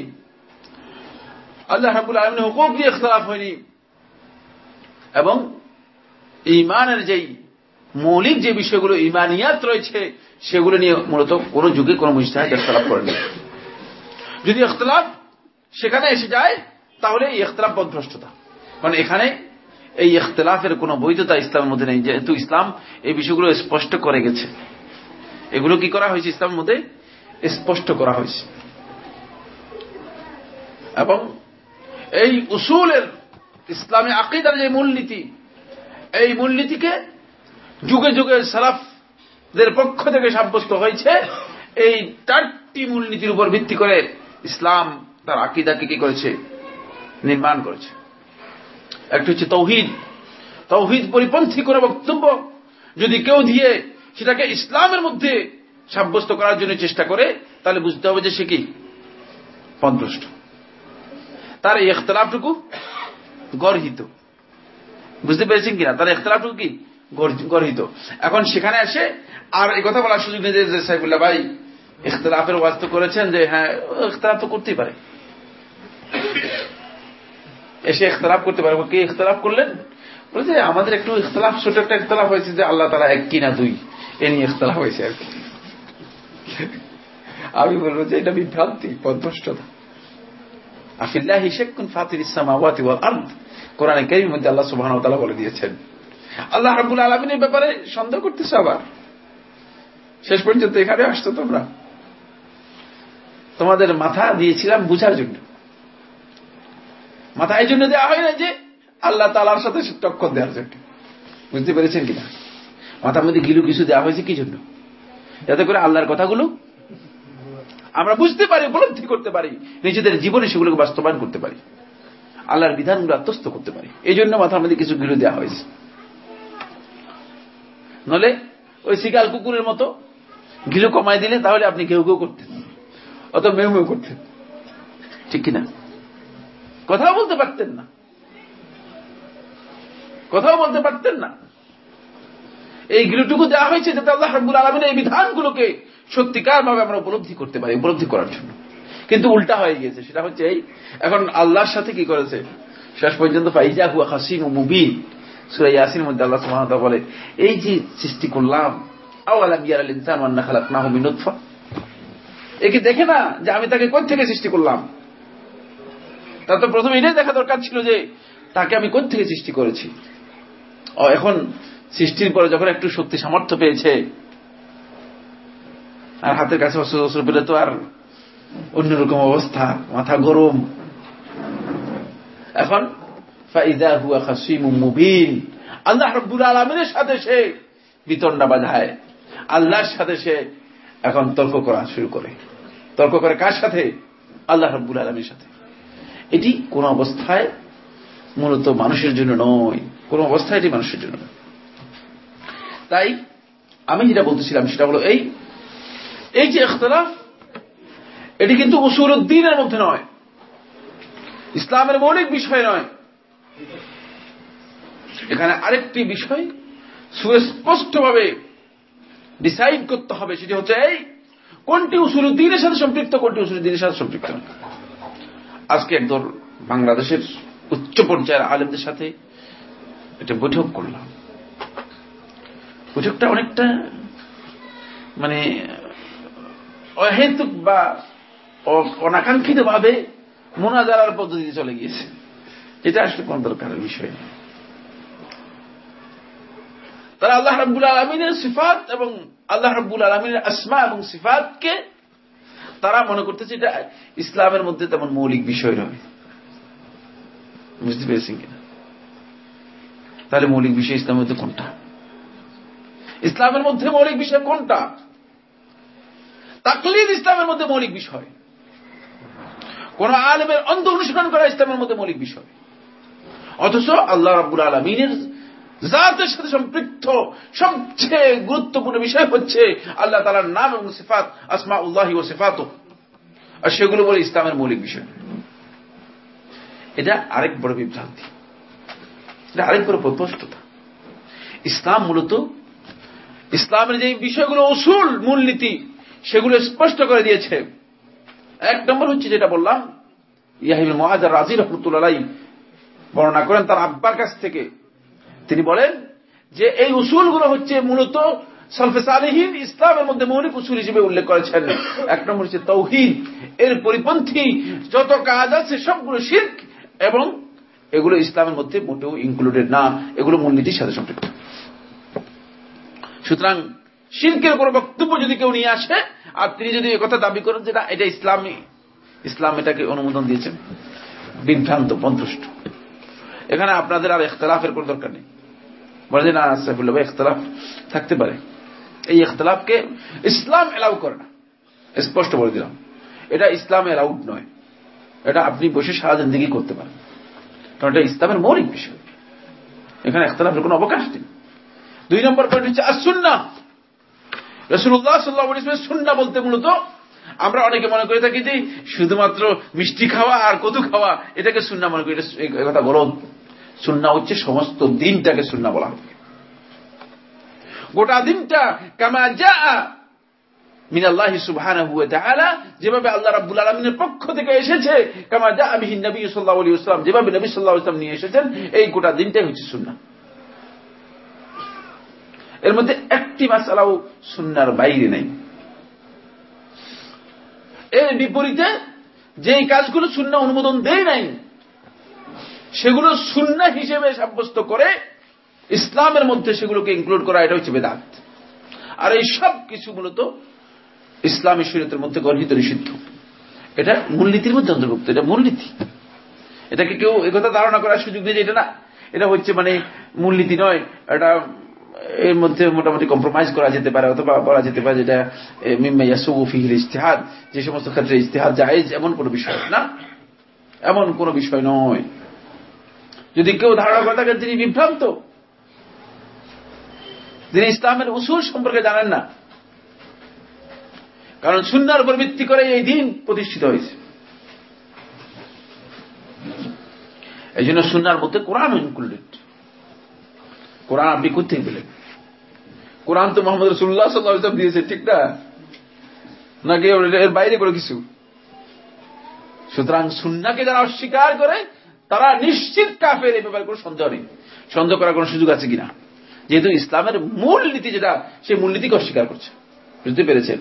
Speaker 1: আল্লাহ হাবুল আলমীর হুকুম নিয়ে এখতলাফ হয়নি এবং ইমানের যেই মৌলিক যে বিষয়গুলো ইমানিয়াত রয়েছে সেগুলো নিয়ে মূলত কোন যুগে কোন মুস্তাহিদ ইখতলাফ করেনি যদি ইখতলাফ সেখানে এসে যায় তাহলে এই ইখতলাফ বদভ্রষ্টতা কারণ মানে এখানে এই ইখতলাফের কোন বৈধতা ইসলামের মধ্যে নেই যেহেতু ইসলাম এই বিষয়গুলো স্পষ্ট করে গেছে এগুলো কি করা হয়েছে ইসলামের মধ্যে স্পষ্ট করা হয়েছে এবং এই উসুলের ইসলামী আকিদার যে মূলনীতি এই মূলনীতিকে যুগে যুগে সালাফদের পক্ষ থেকে সাব্যস্ত হয়েছে এই চারটি মূলনীতির উপর ভিত্তি করে ইসলাম তার আকিদাকে কি করেছে নির্মাণ করেছে একটি হচ্ছে তৌহিদ তৌহিদ পরিপন্থী কোনো বক্তব্য যদি কেউ দিয়ে সেটাকে ইসলামের মধ্যে সাব্যস্ত করার জন্য চেষ্টা করে তাহলে বুঝতে হবে যে সে কি পন্ত তার এই এখতলাফটুকু গর্হিত বুঝতে পেরেছেন কিনা তার এখতলাফটুকু কি গর্হিত এখন সেখানে আসে আর এই কথা বলার সুযোগ নেই যে সাইফুল্লাহ ভাই ইখতলাফের ওয়াস্ত করেছেন যে হ্যাঁ ইখতলাফ তো করতেই পারে এসে ইখতলাফ করতে পারে কে ইখতলাফ করলেন বলছে আমাদের একটু ইখতলাফ ছোট একটা ইখতলাফ হয়েছে যে আল্লাহ তারা এক কিনা দুই এ নিয়ে ইখতলাফ হয়েছে আর কি আমি বলবো যে এটা বিভ্রান্তি পদভ্রষ্টতা আফিল্লাহ হিসেক কোন ফাতির ইসলাম আওয়াতি ওয়াল আর্দ কোরআনে কেরির মধ্যে আল্লাহ সুবাহ বলে দিয়েছেন আল্লাহ রাবুল আলমিনের ব্যাপারে সন্দেহ করতেছে আবার শেষ পর্যন্ত এখানে আসতো তোমরা তোমাদের মাথা দিয়েছিলাম বুঝার জন্য মাথা এই জন্য দেওয়া হয় না যে আল্লাহ তালার সাথে টক্ষ দেওয়ার জন্য বুঝতে পেরেছেন কিনা মাথার মধ্যে গিলু কিছু দেওয়া হয়েছে কি জন্য যাতে করে আল্লাহর কথাগুলো আমরা বুঝতে পারি উপলব্ধি করতে পারি নিজেদের জীবনে সেগুলোকে বাস্তবায়ন করতে পারি আল্লাহর বিধানগুলো আত্মস্থ করতে পারি এই জন্য মাথার মধ্যে কিছু গিলু দেওয়া হয়েছে নলে ওই শিকাল কুকুরের মতো ঘিলু কমাই দিলে তাহলে আপনি কেউ কেউ করতেন অত মেউ মেউ করতেন ঠিক কিনা কথাও বলতে পারতেন না কথাও বলতে পারতেন না এই গিলুটুকু দেওয়া হয়েছে যাতে আল্লাহ হাবুল আলমিন এই বিধানগুলোকে সত্যিকার ভাবে আমরা উপলব্ধি করতে পারি উপলব্ধি করার জন্য কিন্তু উল্টা হয়ে গিয়েছে সেটা হচ্ছে এই এখন আল্লাহর সাথে কি করেছে শেষ পর্যন্ত ফাইজা হুয়া হাসিম ও মুবিন সুরাই ইয়াসিনের মধ্যে আল্লাহ সুবহানাহু ওয়া বলে এই যে সৃষ্টি করলাম আওয়ালাম ইয়ারাল আন্না খালাকনাহু মিন নুতফা একে দেখে না যে আমি তাকে থেকে সৃষ্টি করলাম তো প্রথমে এটাই দেখা দরকার ছিল যে তাকে আমি থেকে সৃষ্টি করেছি ও এখন সৃষ্টির পরে যখন একটু শক্তি সামর্থ্য পেয়েছে আর হাতের কাছে অস্ত্র অস্ত্র পেলে তো আর অন্যরকম অবস্থা মাথা গরম এখন ফাইদা হুয়া মুবিন আল্লাহ রব্বুল আলমিনের সাথে সে বিতণ্ডা বাধায় আল্লাহর সাথে সে এখন তর্ক করা শুরু করে তর্ক করে কার সাথে আল্লাহ রব্বুল আলমীর সাথে এটি কোন অবস্থায় মূলত মানুষের জন্য নয় কোন অবস্থায় এটি মানুষের জন্য নয় তাই আমি যেটা বলতেছিলাম সেটা হল এই এই যে ইখতলাফ এটি কিন্তু উদ্দিনের মধ্যে নয় ইসলামের মৌলিক বিষয় নয় এখানে আরেকটি বিষয় সুস্পষ্টভাবে ডিসাইড করতে হবে সেটি হচ্ছে এই কোনটি উসুলুদ্দিনের সাথে সম্পৃক্ত কোনটি উসুলুদ্দিনের সাথে সম্পৃক্ত আজকে একদল বাংলাদেশের উচ্চ পর্যায়ের আলেমদের সাথে একটা বৈঠক করলাম বৈঠকটা অনেকটা মানে অহেতুক বা অনাকাঙ্ক্ষিত ভাবে মোনাজারার পদ্ধতিতে চলে গিয়েছে এটা আসলে কোন দরকারের বিষয় নেই তারা আল্লাহ রাব্বুল আলমিনের সিফাত এবং আল্লাহ রাব্বুল আলমিনের আসমা এবং সিফাতকে তারা মনে করতেছে এটা ইসলামের মধ্যে তেমন মৌলিক বিষয় নয় বুঝতে পেরেছেন কিনা তাহলে মৌলিক বিষয় ইসলামের মধ্যে কোনটা ইসলামের মধ্যে মৌলিক বিষয় কোনটা তাকলিদ ইসলামের মধ্যে মৌলিক বিষয় কোন আলমের অন্ধ অনুসরণ করা ইসলামের মধ্যে মৌলিক বিষয় অথচ আল্লাহ রাবুল আলমিনের জাতের সাথে সম্পৃক্ত সবচেয়ে গুরুত্বপূর্ণ বিষয় হচ্ছে আল্লাহ তালার নাম এবং সিফাত আসমা উল্লাহি ও সিফাত আর সেগুলো বলে ইসলামের মৌলিক বিষয় এটা আরেক বড় বিভ্রান্তি এটা আরেক বড় প্রপষ্টতা ইসলাম মূলত ইসলামের যে বিষয়গুলো অসুল মূলনীতি সেগুলো স্পষ্ট করে দিয়েছে এক নম্বর হচ্ছে যেটা বললাম ইয়াহিবুল মহাজার রাজি রহমতুল্লাহ বর্ণনা করেন তার আব্বার কাছ থেকে তিনি বলেন যে এই উসুলগুলো হচ্ছে মূলত সলফে আলহীন ইসলামের মধ্যে মৌলিক উসুল হিসেবে উল্লেখ করেছেন এক নম্বর হচ্ছে তৌহিদ এর পরিপন্থী যত কাজ আছে সবগুলো শির্ক এবং এগুলো ইসলামের মধ্যে মোটেও ইনক্লুডেড না এগুলো মূলনীতির সাথে সম্পৃক্ত সুতরাং শিল্পের উপর বক্তব্য যদি কেউ নিয়ে আসে আর তিনি যদি কথা দাবি করেন যেটা এটা ইসলামী ইসলাম এটাকে অনুমোদন দিয়েছেন বিভ্রান্ত পন্তুষ্ট এখানে আপনাদের আর ইখতলাফের কোন দরকার নেই বলে যে না সাইফুল্লাহ ভাই ইখতলাফ থাকতে পারে এই ইখতলাফকে ইসলাম এলাউ করে না স্পষ্ট বলে দিলাম এটা ইসলাম এলাউড নয় এটা আপনি বসে সারা জিন্দগি করতে পারেন কারণ এটা ইসলামের মৌলিক বিষয় এখানে ইখতলাফের কোন অবকাশ নেই দুই নম্বর পয়েন্ট হচ্ছে আর সুন্না রসুল্লাহ সাল্লাহ সুন্না বলতে মূলত আমরা অনেকে মনে করে থাকি যে শুধুমাত্র মিষ্টি খাওয়া আর কদু খাওয়া এটাকে সুন্না মনে করি এটা কথা গলত সুন্না হচ্ছে সমস্ত দিনটাকে সুন্না বলা হবে গোটা দিনটা কামা যা মিনাল্লাহি সুবহানাহু ওয়া তাআলা যেভাবে আল্লাহ রাব্বুল আলামিনের পক্ষ থেকে এসেছে কামা যা আমি নবী সাল্লাল্লাহু আলাইহি ওয়াসাল্লাম যেভাবে নবী সাল্লাল্লাহু আলাইহি ওয়াসাল্লাম নিয়ে এসেছেন এই গোটা দিনটাই হচ্ছে সুন্না এর মধ্যে একটি মাসালাও সুন্নার বাইরে নেই এর বিপরীতে যেই কাজগুলো সুন্না অনুমোদন দেয় নাই সেগুলো সুন্না হিসেবে সাব্যস্ত করে ইসলামের মধ্যে সেগুলোকে ইনক্লুড করা এটা হচ্ছে বেদাত আর এই সব কিছু মূলত ইসলামী শরীয়তের মধ্যে গর্হিত নিষিদ্ধ এটা মূলনীতির মধ্যে অন্তর্ভুক্ত এটা মূলনীতি এটাকে কেউ একথা ধারণা করার সুযোগ নেই এটা না এটা হচ্ছে মানে মূলনীতি নয় এটা এর মধ্যে মোটামুটি কম্প্রোমাইজ করা যেতে পারে অথবা বলা যেতে পারে যেটা মিম্মাইয়া সৌফিহিল ইস্তেহাদ যে সমস্ত ক্ষেত্রে ইস্তেহাদ জায়েজ এমন কোন বিষয় না এমন কোন বিষয় নয় যদি কেউ ধারণা করে থাকেন তিনি বিভ্রান্ত তিনি ইসলামের উসুর সম্পর্কে জানেন না কারণ শূন্যের উপর ভিত্তি করে এই দিন প্রতিষ্ঠিত হয়েছে এই জন্য শূন্যার মধ্যে কোরআন ইনক্লুডেড কোরআন আপনি করতে পেলেন কোরআন তো মোহাম্মদ রসুল্লাহ সাল্লাহ দিয়েছে ঠিক না নাকি এর বাইরে করে কিছু সুতরাং সুন্নাকে যারা অস্বীকার করে তারা নিশ্চিত কাফের এই ব্যাপারে কোন সন্দেহ নেই সন্দেহ করার কোন সুযোগ আছে কিনা যেহেতু ইসলামের মূল নীতি যেটা সেই মূলনীতিকে অস্বীকার করছে বুঝতে পেরেছেন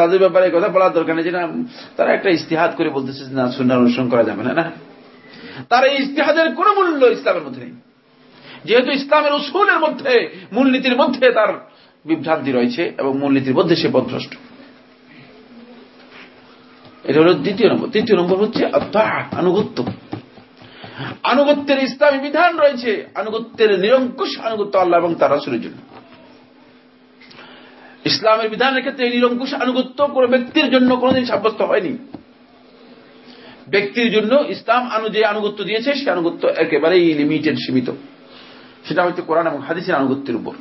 Speaker 1: তাদের ব্যাপারে কথা বলার দরকার নেই যে না তারা একটা ইস্তেহাত করে বলতেছে না সুন্দর অনুসরণ করা যাবে না না তারা এই ইস্তেহাদের কোন মূল্য ইসলামের মধ্যে নেই যেহেতু ইসলামের উসুলের মধ্যে মূলনীতির মধ্যে তার বিভ্রান্তি রয়েছে এবং মূলনীতির মধ্যে সে পথভ্রষ্ট এটা হলো দ্বিতীয় নম্বর তৃতীয় নম্বর হচ্ছে আনুগত্য আনুগত্যের ইসলামী বিধান রয়েছে আনুগত্যের নিরঙ্কুশ আনুগত্য আল্লাহ এবং তারা শুরুর জন্য ইসলামের বিধানের ক্ষেত্রে নিরঙ্কুশ আনুগত্য কোন ব্যক্তির জন্য কোনদিন সাব্যস্ত হয়নি ব্যক্তির জন্য ইসলাম আনু যে আনুগত্য দিয়েছে সে আনুগত্য একেবারেই লিমিটেড সীমিত সেটা হচ্ছে কোরআন এবং হাদিসের আনুগত্যের উপর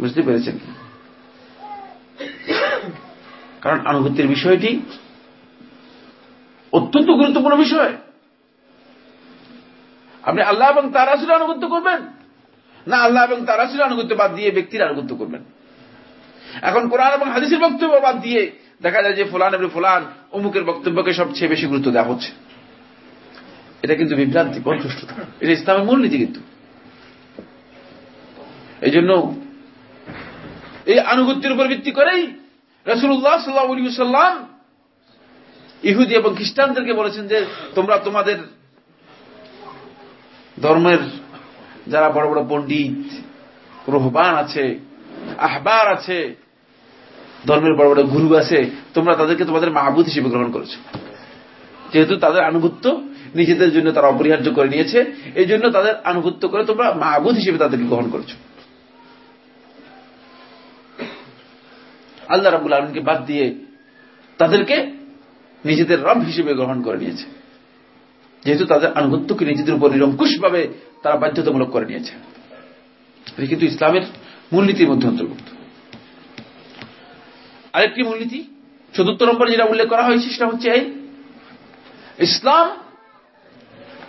Speaker 1: বুঝতে পেরেছেন কারণ আনুগত্যের বিষয়টি অত্যন্ত গুরুত্বপূর্ণ বিষয় আপনি আল্লাহ এবং তার আসলে আনুগত্য করবেন না আল্লাহ এবং তার আসলে আনুগত্য বাদ দিয়ে ব্যক্তির আনুগত্য করবেন এখন কোরআন এবং হাদিসের বক্তব্য বাদ দিয়ে দেখা যায় যে ফুলান এবং ফুলান অমুকের বক্তব্যকে সবচেয়ে বেশি গুরুত্ব দেওয়া হচ্ছে এটা কিন্তু বিভ্রান্তি কন্ঠস্থতা এটা ইসলামের মূলনীতি কিন্তু এই জন্য এই আনুগত্যের উপর ভিত্তি করেই রসুল্লাহ সাল্লাহাম ইহুদি এবং খ্রিস্টানদেরকে বলেছেন যে তোমরা তোমাদের ধর্মের যারা বড় বড় পণ্ডিত রোহবান আছে আহবার আছে ধর্মের বড় বড় গুরু আছে তোমরা তাদেরকে তোমাদের মাহবুদ হিসেবে গ্রহণ করেছ যেহেতু তাদের আনুগত্য নিজেদের জন্য তারা অপরিহার্য করে নিয়েছে এই জন্য তাদের আনুগত্য করে তোমরা মাহবুদ হিসেবে তাদেরকে গ্রহণ করেছো আল্লাহ রাবুল আলমকে বাদ দিয়ে তাদেরকে নিজেদের রব হিসেবে গ্রহণ করে নিয়েছে যেহেতু তাদের আনুগত্যকে নিজেদের উপর নিরঙ্কুশভাবে তারা বাধ্যতামূলক করে নিয়েছে এটি কিন্তু ইসলামের মূলনীতির মধ্যে অন্তর্ভুক্ত আরেকটি মূলনীতি চতুর্থ নম্বর যেটা উল্লেখ করা হয়েছে সেটা হচ্ছে এই ইসলাম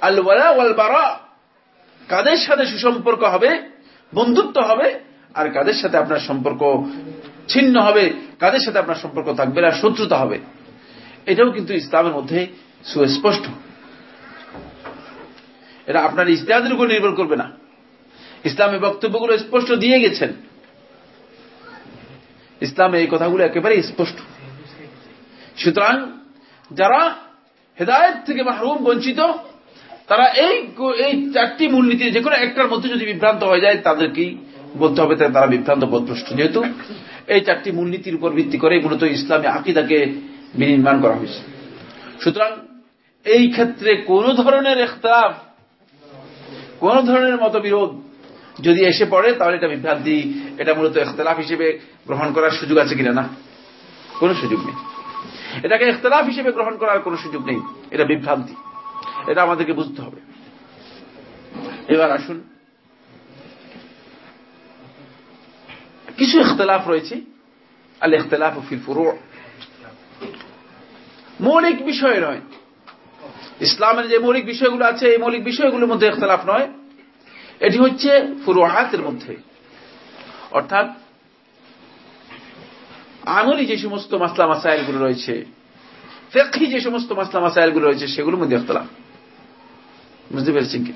Speaker 1: আলওয়ালা বারা কাদের সাথে সুসম্পর্ক হবে বন্ধুত্ব হবে আর কাদের সাথে আপনার সম্পর্ক ছিন্ন হবে কাদের সাথে আপনার সম্পর্ক থাকবে না শত্রুতা হবে এটাও কিন্তু ইসলামের মধ্যে সুস্পষ্ট এটা আপনার ইস্তেহাদের উপর নির্ভর করবে না ইসলামে বক্তব্যগুলো স্পষ্ট দিয়ে গেছেন ইসলামে এই কথাগুলো একেবারে স্পষ্ট সুতরাং যারা হেদায়ত থেকে মাহরুম বঞ্চিত তারা এই এই চারটি মূলনীতি যে কোনো একটার মধ্যে যদি বিভ্রান্ত হয়ে যায় তাদেরকেই বলতে হবে তারা বিভ্রান্ত বোধপ্রষ্ট যেহেতু এই চারটি মূলনীতির উপর ভিত্তি করে মূলত ইসলামী আকিদাকে বিনির্মাণ করা হয়েছে সুতরাং এই ক্ষেত্রে কোন ধরনের এখতলাফ কোন ধরনের মতবিরোধ যদি এসে পড়ে তাহলে এটা বিভ্রান্তি এটা মূলত এখতলাফ হিসেবে গ্রহণ করার সুযোগ আছে কিনা না কোনো সুযোগ নেই এটাকে এখতলাফ হিসেবে গ্রহণ করার কোনো সুযোগ নেই এটা বিভ্রান্তি এটা আমাদেরকে বুঝতে হবে এবার আসুন কিছু ইখতলাফ রয়েছে আল ইখতলাফ ফিল ফুরু মৌলিক বিষয় নয় ইসলামের যে মৌলিক বিষয়গুলো আছে এই মৌলিক বিষয়গুলোর মধ্যে ইখতলাফ নয় এটি হচ্ছে ফুরুহাতের মধ্যে অর্থাৎ আঙুলি যে সমস্ত মাসলা মাসাইলগুলো রয়েছে ফেকি যে সমস্ত মাসলা মাসাইলগুলো রয়েছে সেগুলোর মধ্যে ইখতলাফ বুঝতে পেরেছেন কি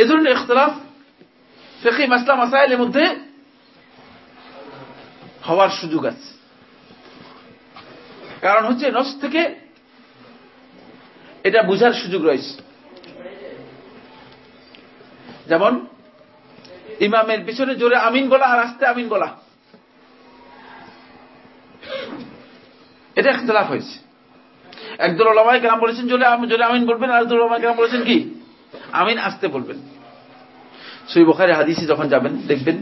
Speaker 1: এ ধরনের ইখতলাফ ফেকি মাসলা মাসাইলের মধ্যে হওয়ার সুযোগ আছে কারণ হচ্ছে নস থেকে এটা বুঝার সুযোগ রয়েছে যেমন ইমামের পিছনে জোরে আমিন বলা আর আস্তে আমিন বলা এটা ইখতলাফ হয়েছে একদল ওলামায় গ্রাম বলেছেন জোরে জোরে আমিন বলবেন আর একদল ওলামায় গ্রাম বলেছেন কি আমিন আসতে বলবেন সই বোখারে হাদিসে যখন যাবেন দেখবেন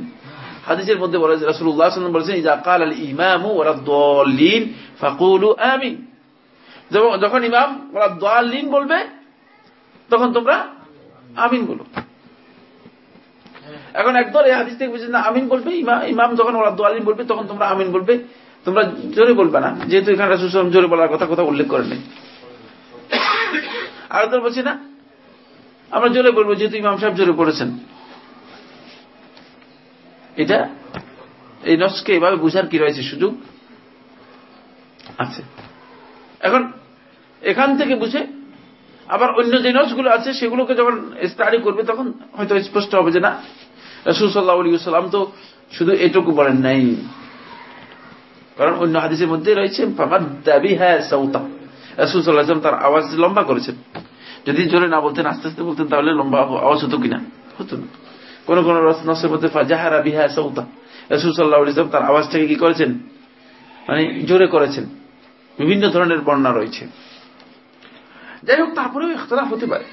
Speaker 1: হাদিসের মধ্যে বলা যায় রাসুল্লাহ সাল্লাম বলেছেন ইজা কাল আল ইমাম ওরা ফাকুলু আমিন যখন ইমাম ওরা দলিন বলবে তখন তোমরা আমিন বলো এখন একদল এই হাদিস থেকে বুঝেছেন আমিন বলবে ইমাম যখন ওরা দোয়ালিন বলবে তখন তোমরা আমিন বলবে তোমরা জোরে বলবে না যেহেতু এখানে রাসুল জোরে বলার কথা কথা উল্লেখ করেন আর তোর বলছি না আমরা জোরে বলবো যেহেতু ইমাম সাহেব জোরে পড়েছেন এটা এই নসকে এভাবে বুঝার কি রয়েছে সুযোগ আছে এখন এখান থেকে বুঝে আবার অন্য যে নসগুলো আছে সেগুলোকে যখন স্টাডি করবে তখন হয়তো স্পষ্ট হবে যে না রসুল্লাহ তো শুধু এটুকু বলেন নাই কারণ অন্য হাদিসের মধ্যে রয়েছে ফাঁকার দাবি হ্যাঁ সৌতা রসুল্লাহাম তার আওয়াজ লম্বা করেছেন যদি জোরে না বলতেন আস্তে আস্তে বলতেন তাহলে লম্বা আওয়াজ হতো কিনা হতো না কোন কোন নসের মধ্যে জাহারা বিহা সৌতা রসুল সাল্লাহ ইসলাম তার আওয়াজটাকে কি করেছেন মানে জোরে করেছেন বিভিন্ন ধরনের বর্ণা রয়েছে যাই হোক তারপরেও ইখতলাফ হতে পারে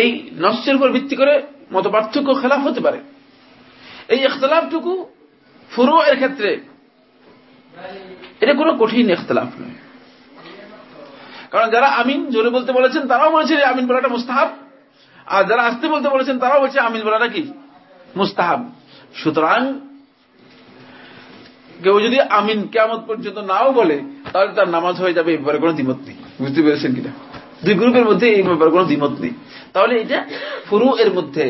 Speaker 1: এই নসের উপর ভিত্তি করে মত পার্থক্য খেলাফ হতে পারে এই ইখতলাফটুকু ফুরো এর ক্ষেত্রে এটা কোনো কঠিন ইখতলাফ নয় কারণ যারা আমিন জোরে বলতে বলেছেন তারাও বলেছে আমিন বলাটা মুস্তাহাব আর যারা আসতে বলতে বলেছেন তারাও বলছে আমিন বলাটা কি মুস্তাহাব সুতরাং কেউ যদি আমিন কেমন পর্যন্ত নাও বলে তাহলে তার নামাজ হয়ে যাবে এই ব্যাপারে কোনো দ্বিমত নেই বুঝতে পেরেছেন কিনা দুই গ্রুপের মধ্যে এই ব্যাপারে কোনো দ্বিমত নেই তাহলে এটা ফুরু এর মধ্যে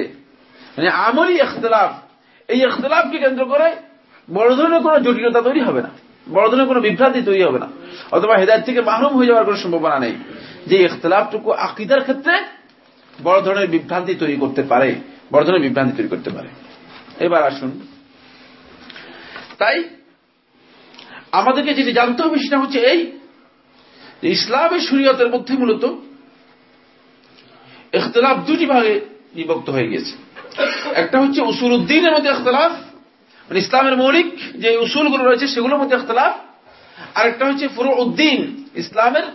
Speaker 1: মানে আমলই এখতলাফ এই এখতলাফকে কেন্দ্র করে বড় ধরনের কোনো জটিলতা তৈরি হবে না বড় ধরনের কোনো বিভ্রান্তি তৈরি হবে না অথবা হেদায়ত থেকে মাহরুম হয়ে যাওয়ার কোনো সম্ভাবনা নেই যে ইখতলাফটুকু আকিদার ক্ষেত্রে বড় ধরনের বিভ্রান্তি তৈরি করতে পারে বড় ধরনের বিভ্রান্তি তৈরি করতে পারে এবার আসুন তাই আমাদেরকে যেটি জানতে হবে সেটা হচ্ছে এই ইসলামের শরীয়তের মধ্যে মূলত এখতলাফ দুটি ভাগে বিভক্ত হয়ে গেছে একটা হচ্ছে উসুল উদ্দিনের মধ্যে এখতলাফ মানে ইসলামের মৌলিক যে উসুলগুলো রয়েছে সেগুলোর মধ্যে আর একটা হচ্ছে ফুরুল উদ্দিন ইসলামের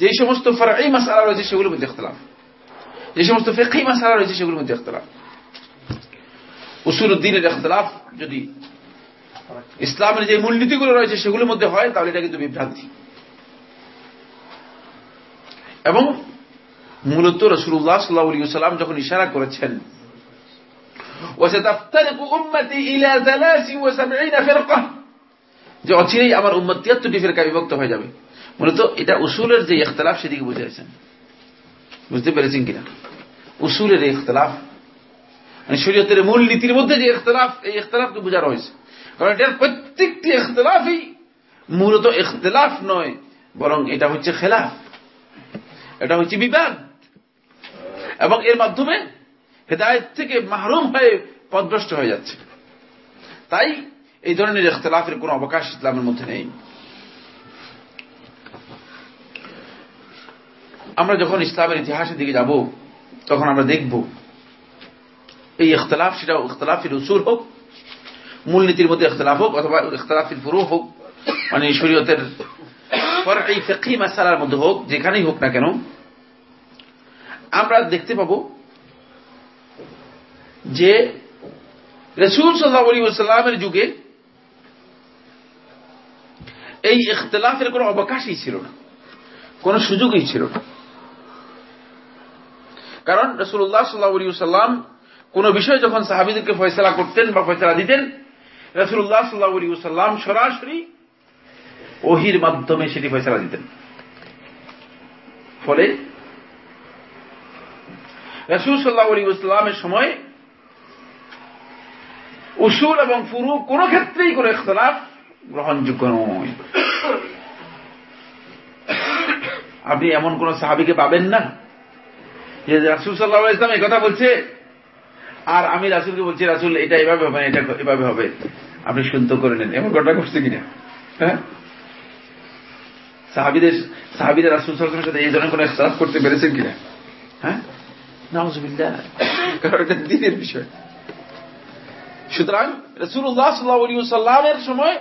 Speaker 1: যে সমস্ত ফরাই মাসালা রয়েছে সেগুলোর মধ্যে এখতলাফ যে সমস্ত ফেকি মাসালা রয়েছে সেগুলোর মধ্যে এখতলাফ উসুল উদ্দিনের যদি ইসলামের যে মূলনীতিগুলো রয়েছে সেগুলোর মধ্যে হয় তাহলে এটা কিন্তু বিভ্রান্তি এবং মূলত রসুল্লাহ সাল্লাহ সাল্লাম যখন ইশারা করেছেন যে অচিরেই আমার উম্মত তিয়াত্তরটি ফেরকা বিভক্ত হয়ে যাবে মূলত এটা উসুলের যে ইখতলাফ সেদিকে বুঝেছেন বুঝতে পেরেছেন কিনা উসুলের এই ইতলাফ মানে শরীয়তের মূল নীতির মধ্যে যে ইতলাফ এই ইখতলাফকে বোঝানো হয়েছে কারণ এটার প্রত্যেকটি ইতলাফই মূলত ইতলাফ নয় বরং এটা হচ্ছে খেলাফ এটা হচ্ছে বিবাদ এবং এর মাধ্যমে হেদায়ত থেকে মাহরুম হয়ে পদভ্রষ্ট হয়ে যাচ্ছে তাই এই ধরনের ইতলাফের কোন অবকাশ ইসলামের মধ্যে নেই আমরা যখন ইসলামের ইতিহাসের দিকে যাব তখন আমরা দেখব এই ইখতলাফ সেটা ইখতলাফির উসুর হোক মূলনীতির মধ্যে ইখতলাফ হোক অথবা ইখতলাফির ফুরু হোক মানে শরীয়তের পর এই ফেকি মাসালার মধ্যে হোক যেখানেই হোক না কেন আমরা দেখতে পাব যে রসুল সাল্লাহামের যুগে এই ইখতলাফের কোন অবকাশই ছিল না কোন সুযোগই ছিল না কারণ রসুল্লাহ সাল্লাহাম কোন বিষয়ে যখন সাহাবিদেরকে ফয়সলা করতেন বা ফয়সলা দিতেন রসুল্লাহ সাল্লাহাম সরাসরি ওহির মাধ্যমে সেটি ফয়সলা দিতেন ফলে রসুল সাল্লাহ ইসলামের সময় উসুল এবং ফুরু কোন ক্ষেত্রেই কোন ইখতলাফ গ্রহণযোগ্য নয় আপনি এমন কোন সাহাবিকে পাবেন না যে রাসুল সাল্লাহ ইসলাম এই কথা বলছে আর আমি রাসুলকে বলছি রাসুল এটা এভাবে হবে এটা এভাবে হবে আপনি শুনতে করে নেন এমন ঘটনা ঘটছে কিনা হ্যাঁ সাহাবিদের সাহাবিদের রাসুল সাথে এই ধরনের করতে পেরেছেন কিনা হ্যাঁ দিনের বিষয় সুতরাং রসুল্লাহ সাল্লাহ সাল্লামের সময়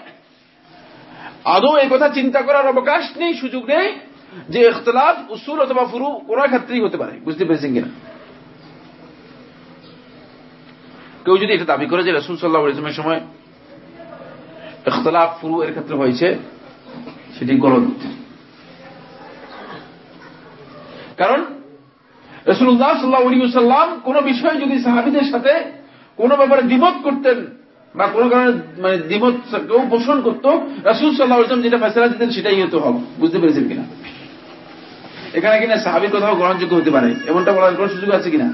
Speaker 1: আদৌ এই কথা চিন্তা করার অবকাশ নেই সুযোগ নেই যে ইখতলাফ উসুল অথবা ফুরু ওরা ক্ষেত্রেই হতে পারে বুঝতে পেরেছেন কিনা কেউ যদি এটা দাবি করে যে রসুল সাল্লাহ ইসলামের সময় ইখতলাফ ফুরু এর ক্ষেত্রে হয়েছে সেটি গলত কারণ রসুল্লাহ সাল্লাহ সাল্লাম কোন বিষয়ে যদি সাহাবিদের সাথে কোন ব্যাপারে দ্বিমত করতেন বা কোন কারণে মানে দ্বিমত কেউ পোষণ করত রসুল সাল্লাহ ইসলাম যেটা ফেসলা দিতেন সেটাই হতো হবে বুঝতে পেরেছেন কিনা এখানে কিনা সাহাবির কোথাও গ্রহণযোগ্য হতে পারে এমনটা বলার কোন সুযোগ আছে কিনা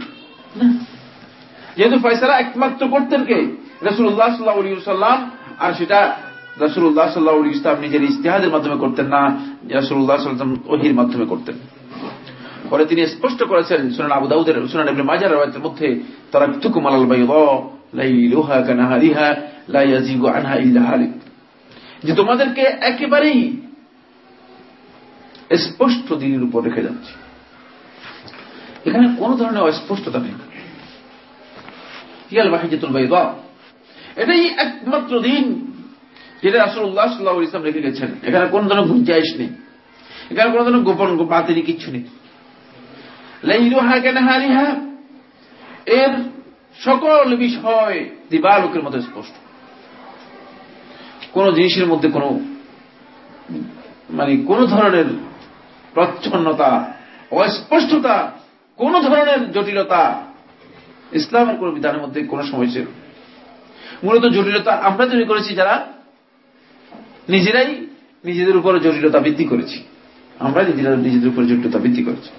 Speaker 1: যেহেতু ফয়সালা একমাত্র করতেন কে রসুল উল্লাহ সাল্লাহ সাল্লাম আর সেটা রসুল উল্লাহ সাল্লাহ উলি ইসলাম নিজের ইস্তেহাদের মাধ্যমে করতেন না রসুল উল্লাহ সাল্লাম ওহির মাধ্যমে করতেন পরে তিনি স্পষ্ট করেছেন সুনান আবু দাউদের সুনান ইবনে মাজার রাওয়াতের মধ্যে তারা তুকুম আলাল বাইদা লাইলুহা কানাহারিহা লা ইয়াজিগু আনহা ইল্লা হালিক যে তোমাদেরকে একেবারেই স্পষ্ট দিনের উপর রেখে যাচ্ছি এখানে কোন ধরনের অস্পষ্টতা নেই এটাই একমাত্র দিন যেটা সাল্লাহ ইসলাম রেখে গেছেন এখানে ধরনের গুঞ্জাইশ নেই এখানে ধরনের গোপন কিচ্ছু নেই এর সকল বিষয় লোকের মতো স্পষ্ট কোন জিনিসের মধ্যে কোনো মানে কোন ধরনের প্রচ্ছন্নতা অস্পষ্টতা কোন ধরনের জটিলতা ইসলামের কোন বিধানের মধ্যে কোন সময় ছিল মূলত জটিলতা আমরা তৈরি করেছি যারা নিজেরাই নিজেদের উপর জটিলতা বৃদ্ধি করেছি আমরা নিজেরা নিজেদের উপর জটিলতা বৃদ্ধি করেছি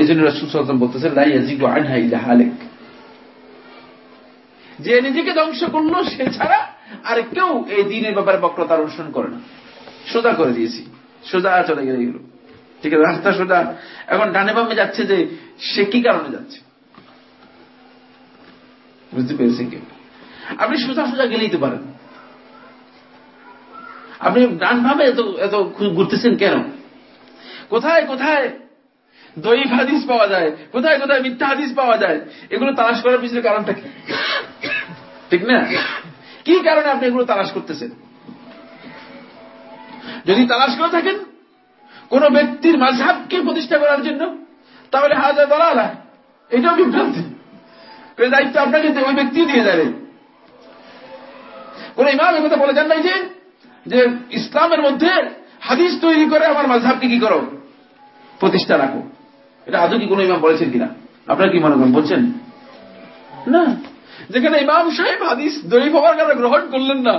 Speaker 1: এই জন্য সুসম বলতেছে হালেক যে নিজেকে ধ্বংস করল সে ছাড়া আর কেউ এই দিনের ব্যাপারে বক্রতা অনুসরণ করে না সোজা করে দিয়েছি সোজা চলে গেলে এগুলো ঠিক আছে রাস্তা সোজা এখন ডানে বামে যাচ্ছে যে সে কি কারণে যাচ্ছে বুঝতে পেরেছেন কি আপনি সোজা সোজা গেলেই তো পারেন আপনি ডান ভাবে এত এত ঘুরতেছেন কেন কোথায় কোথায় দৈব হাদিস পাওয়া যায় কোথায় কোথায় মিথ্যা হাদিস পাওয়া যায় এগুলো তালাশ করার পিছনে কারণটা কি ঠিক না কি কারণে আপনি এগুলো তালাশ করতেছেন যদি তালাশ করে থাকেন কোন ব্যক্তির মাঝাবকে প্রতিষ্ঠা করার জন্য তাহলে হাজার দলাল এটাও বিভ্রান্তি দায়িত্ব আপনাকে ওই ব্যক্তি দিয়ে যাবে কোন ইমাম কথা বলে যান নাই যে ইসলামের মধ্যে হাদিস তৈরি করে আমার মাঝাবকে কি করো প্রতিষ্ঠা রাখো এটা আজও কি কোন ইমাম বলেছেন কিনা আপনারা কি মনে করেন বলছেন না যেখানে ইমাম সাহেব হাদিস দরিব হওয়ার কারণে গ্রহণ করলেন না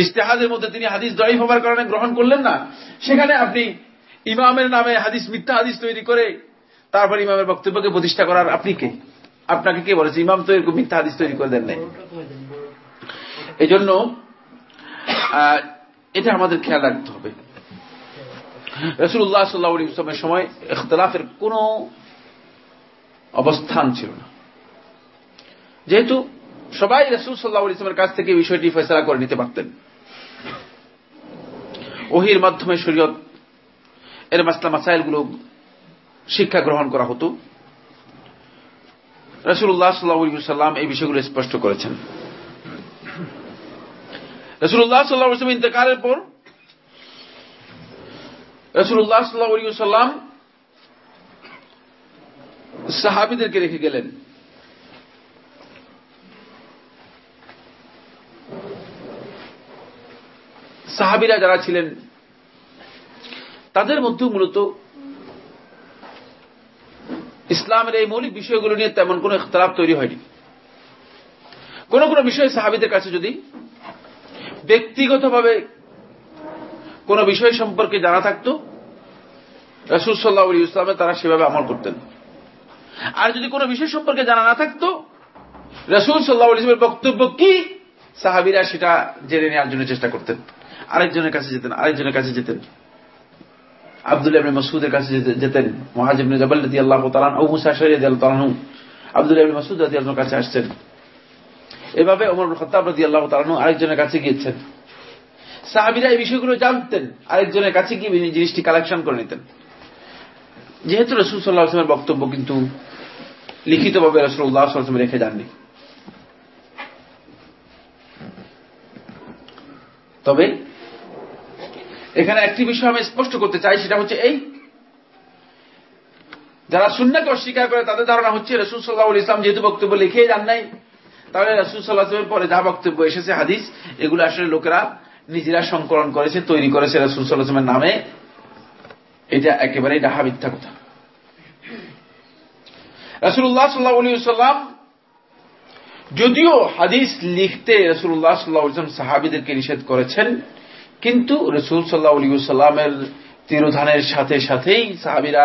Speaker 1: ইস্তেহাদের মধ্যে তিনি হাদিস দয়ী হবার কারণে গ্রহণ করলেন না সেখানে আপনি ইমামের নামে হাদিস মিথ্যা হাদিস তৈরি করে তারপর ইমামের বক্তব্যকে প্রতিষ্ঠা করার আপনি কে আপনাকে কে বলেছে ইমাম তো এরকম মিথ্যা হাদিস তৈরি করে দেন নাই এই জন্য এটা আমাদের খেয়াল রাখতে হবে রসুল্লাহ সাল্লাহ ইসলামের সময় ইখতলাফের কোন অবস্থান ছিল না যেহেতু সবাই রসুল সাল্লাহ ইসলামের কাছ থেকে বিষয়টি ফেসলা করে নিতে পারতেন ওহির মাধ্যমে শরীয়ত এর মাসলা মাসাইলগুলো শিক্ষা গ্রহণ করা হতো রসুল্লাহ সাল্লাহাম এই বিষয়গুলো স্পষ্ট করেছেন রসুল্লাহ সাল্লাহাম ইন্তেকালের পর রসুল্লাহ সাল্লাহ সাল্লাম সাহাবিদেরকে রেখে গেলেন সাহাবিরা যারা ছিলেন তাদের মধ্যে মূলত ইসলামের এই মৌলিক বিষয়গুলো নিয়ে তেমন কোন ইখতলাফ তৈরি হয়নি কোন কোন বিষয়ে সাহাবিদের কাছে যদি ব্যক্তিগতভাবে কোন বিষয় সম্পর্কে জানা থাকত রাসুল সাল্লাহ আলী ইসলামে তারা সেভাবে আমল করতেন আর যদি কোন বিষয় সম্পর্কে জানা না থাকত রাসুল সাল্লাহ ইসলামের বক্তব্য কি সাহাবিরা সেটা জেনে নেওয়ার জন্য চেষ্টা করতেন আরেকজনের কাছে যেতেন আরেকজনের কাছে যেতেন আব্দুল কাছে যেতেন আল্লাহ তালান ও মুসা তালানহু আব্দুল কাছে আসছেন এভাবে আল্লাহ তালানহু আরেকজনের কাছে গিয়েছেন সাহাবিরা এই বিষয়গুলো জানতেন আরেকজনের কাছে গিয়ে জিনিসটি কালেকশন করে নিতেন যেহেতু রসুল সাল্লাহ আসলামের বক্তব্য কিন্তু লিখিতভাবে রসুল্লাহ আসলাম রেখে যাননি তবে এখানে একটি বিষয় আমি স্পষ্ট করতে চাই সেটা হচ্ছে এই যারা সুন্নাকে অস্বীকার করে তাদের ধারণা হচ্ছে রসুল সাল্লাহ ইসলাম যেহেতু বক্তব্য লিখেই যান নাই তাহলে রসুল সাল্লাহামের পরে যা বক্তব্য এসেছে হাদিস এগুলো আসলে লোকেরা নিজেরা সংকলন করেছে তৈরি করেছে রসুল সাল্লাহামের নামে এটা একেবারেই ডাহা মিথ্যা কথা রসুল্লাহ সাল্লাহ সাল্লাম যদিও হাদিস লিখতে রসুল্লাহ সাল্লাহ সাহাবিদেরকে নিষেধ করেছেন কিন্তু রসুল সাল্লাহ আলী সাল্লামের তিরোধানের সাথে সাথেই সাহাবিরা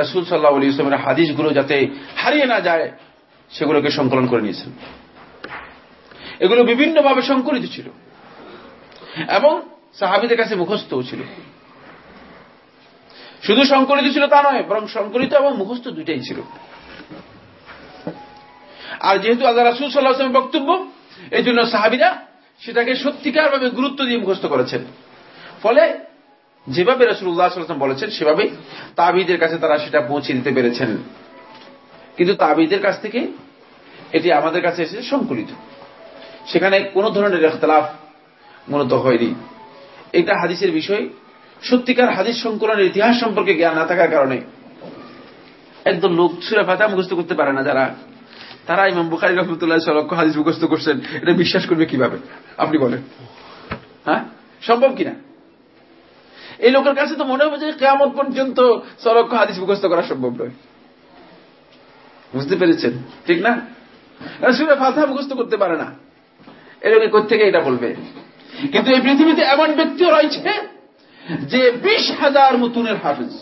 Speaker 1: রসুল সাল্লাহ আলী ইসলামের হাদিসগুলো যাতে হারিয়ে না যায় সেগুলোকে সংকলন করে নিয়েছেন এগুলো বিভিন্নভাবে সংকলিত ছিল এবং সাহাবিদের কাছে মুখস্থও ছিল শুধু সংকলিত ছিল তা নয় বরং সংকলিত এবং মুখস্থ দুইটাই ছিল আর যেহেতু আল্লাহ রাসুল সাল্লাহ আসলামের বক্তব্য এই জন্য সাহাবিরা সেটাকে সত্যিকারভাবে গুরুত্ব দিয়ে মুখস্থ করেছেন ফলে যেভাবে রসুল্লাহ সাল্লাম বলেছেন সেভাবেই তাবিদের কাছে তারা সেটা পৌঁছে দিতে পেরেছেন কিন্তু তাবিদের কাছ থেকে এটি আমাদের কাছে এসে সংকুলিত সেখানে কোন ধরনের এখতলাফ মূলত হয়নি এটা হাদিসের বিষয় সত্যিকার হাদিস সংকলনের ইতিহাস সম্পর্কে জ্ঞান না থাকার কারণে একদম লোক সুরা ফাতা মুখস্থ করতে পারে না যারা তারা ইমাম বুখারি রহমতুল্লাহ সলক্ষ হাদিস মুখস্ত করছেন এটা বিশ্বাস করবে কিভাবে আপনি বলেন হ্যাঁ সম্ভব কিনা এই লোকের কাছে তো মনে হবে যে কেমন পর্যন্ত সলক্ষ হাদিস মুখস্ত করা সম্ভব নয় বুঝতে পেরেছেন ঠিক না শুনে ফাঁসা মুখস্ত করতে পারে না এরকম কোথেকে এটা বলবে কিন্তু এই পৃথিবীতে এমন ব্যক্তিও রয়েছে যে বিশ হাজার মতুনের হাফিজ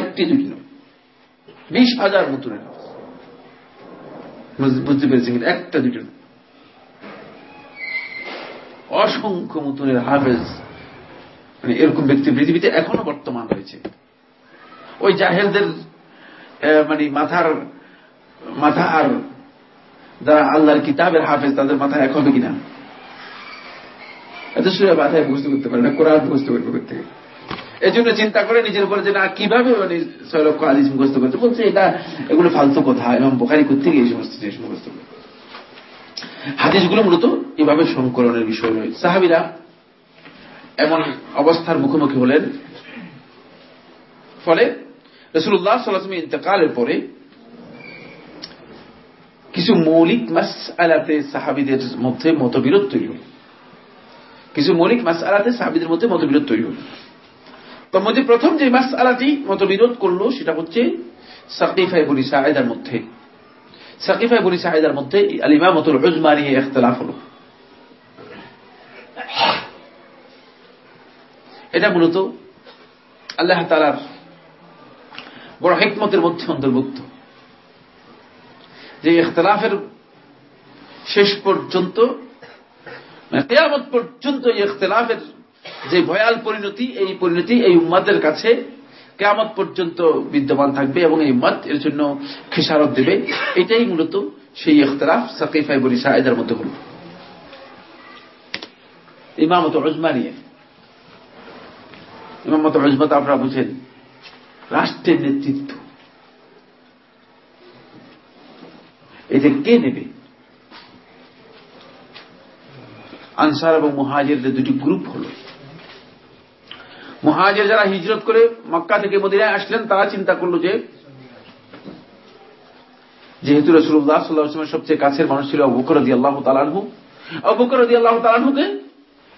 Speaker 1: একটি দুটি নয় বিশ হাজার মতুনের হাফিজ বুঝতে পেরেছি কিন্তু একটা দুটো অসংখ্য মতনের হাফেজ মানে এরকম ব্যক্তি পৃথিবীতে এখনো বর্তমান রয়েছে ওই জাহেলদের মানে মাথার মাথা আর যারা আল্লাহর কিতাবের হাফেজ তাদের মাথা এক হবে কিনা এত সুরে মাথায় বুঝতে করতে পারে না কোরআন বুঝতে করবে করতে গেলে এই জন্য চিন্তা করে নিজের উপরে যে না কিভাবে মানে ছয় লক্ষ আদিজ মুখস্থ করছে বলছে এটা এগুলো ফালতু কথা এরকম বোকারি করতে গিয়ে এই সমস্ত জিনিস মুখস্থ করছে হাদিসগুলো মূলত এভাবে সংকলনের বিষয় রয়েছে সাহাবিরা এমন অবস্থার মুখোমুখি হলেন ফলে রসুল্লাহ সালাসমি ইন্তকালের পরে কিছু মৌলিক মাস আলাতে সাহাবিদের মধ্যে মতবিরোধ তৈরি হল কিছু মৌলিক মাস আলাতে সাহাবিদের মধ্যে মতবিরোধ তৈরি হল তোর মধ্যে প্রথম যে মাস আলাটি মত বিরোধ করলো সেটা হচ্ছে সাকিফাই বলি সাহেদার মধ্যে সাকিফাই বলি সাহেদার মধ্যে আলিমা মতুল রোজমারি নিয়ে হল এটা মূলত আল্লাহ তালার বড় হেকমতের মধ্যে অন্তর্ভুক্ত যে ইখতলাফের শেষ পর্যন্ত মানে কেয়ামত পর্যন্ত ইখতলাফের যে ভয়াল পরিণতি এই পরিণতি এই উম্মাদের কাছে কেমন পর্যন্ত বিদ্যমান থাকবে এবং এই মত এর জন্য খেসারত দেবে এটাই মূলত সেই ইখতলাফ সাকিফাই বলি সাহেদার মধ্যে হল ইমামত অজমা ইমামত অজমা তো আপনারা বুঝেন রাষ্ট্রের নেতৃত্ব এটা কে নেবে আনসার এবং মহাজের দুটি গ্রুপ হলো মহাজের যারা হিজরত করে মক্কা থেকে মদিনায় আসলেন তারা চিন্তা করল যেহেতু রসুল্লাহ সাল্লাহামের সবচেয়ে কাছের মানুষ ছিল অবুকর দি আল্লাহ তালানহু অবুকর দি আল্লাহ তালানহুকে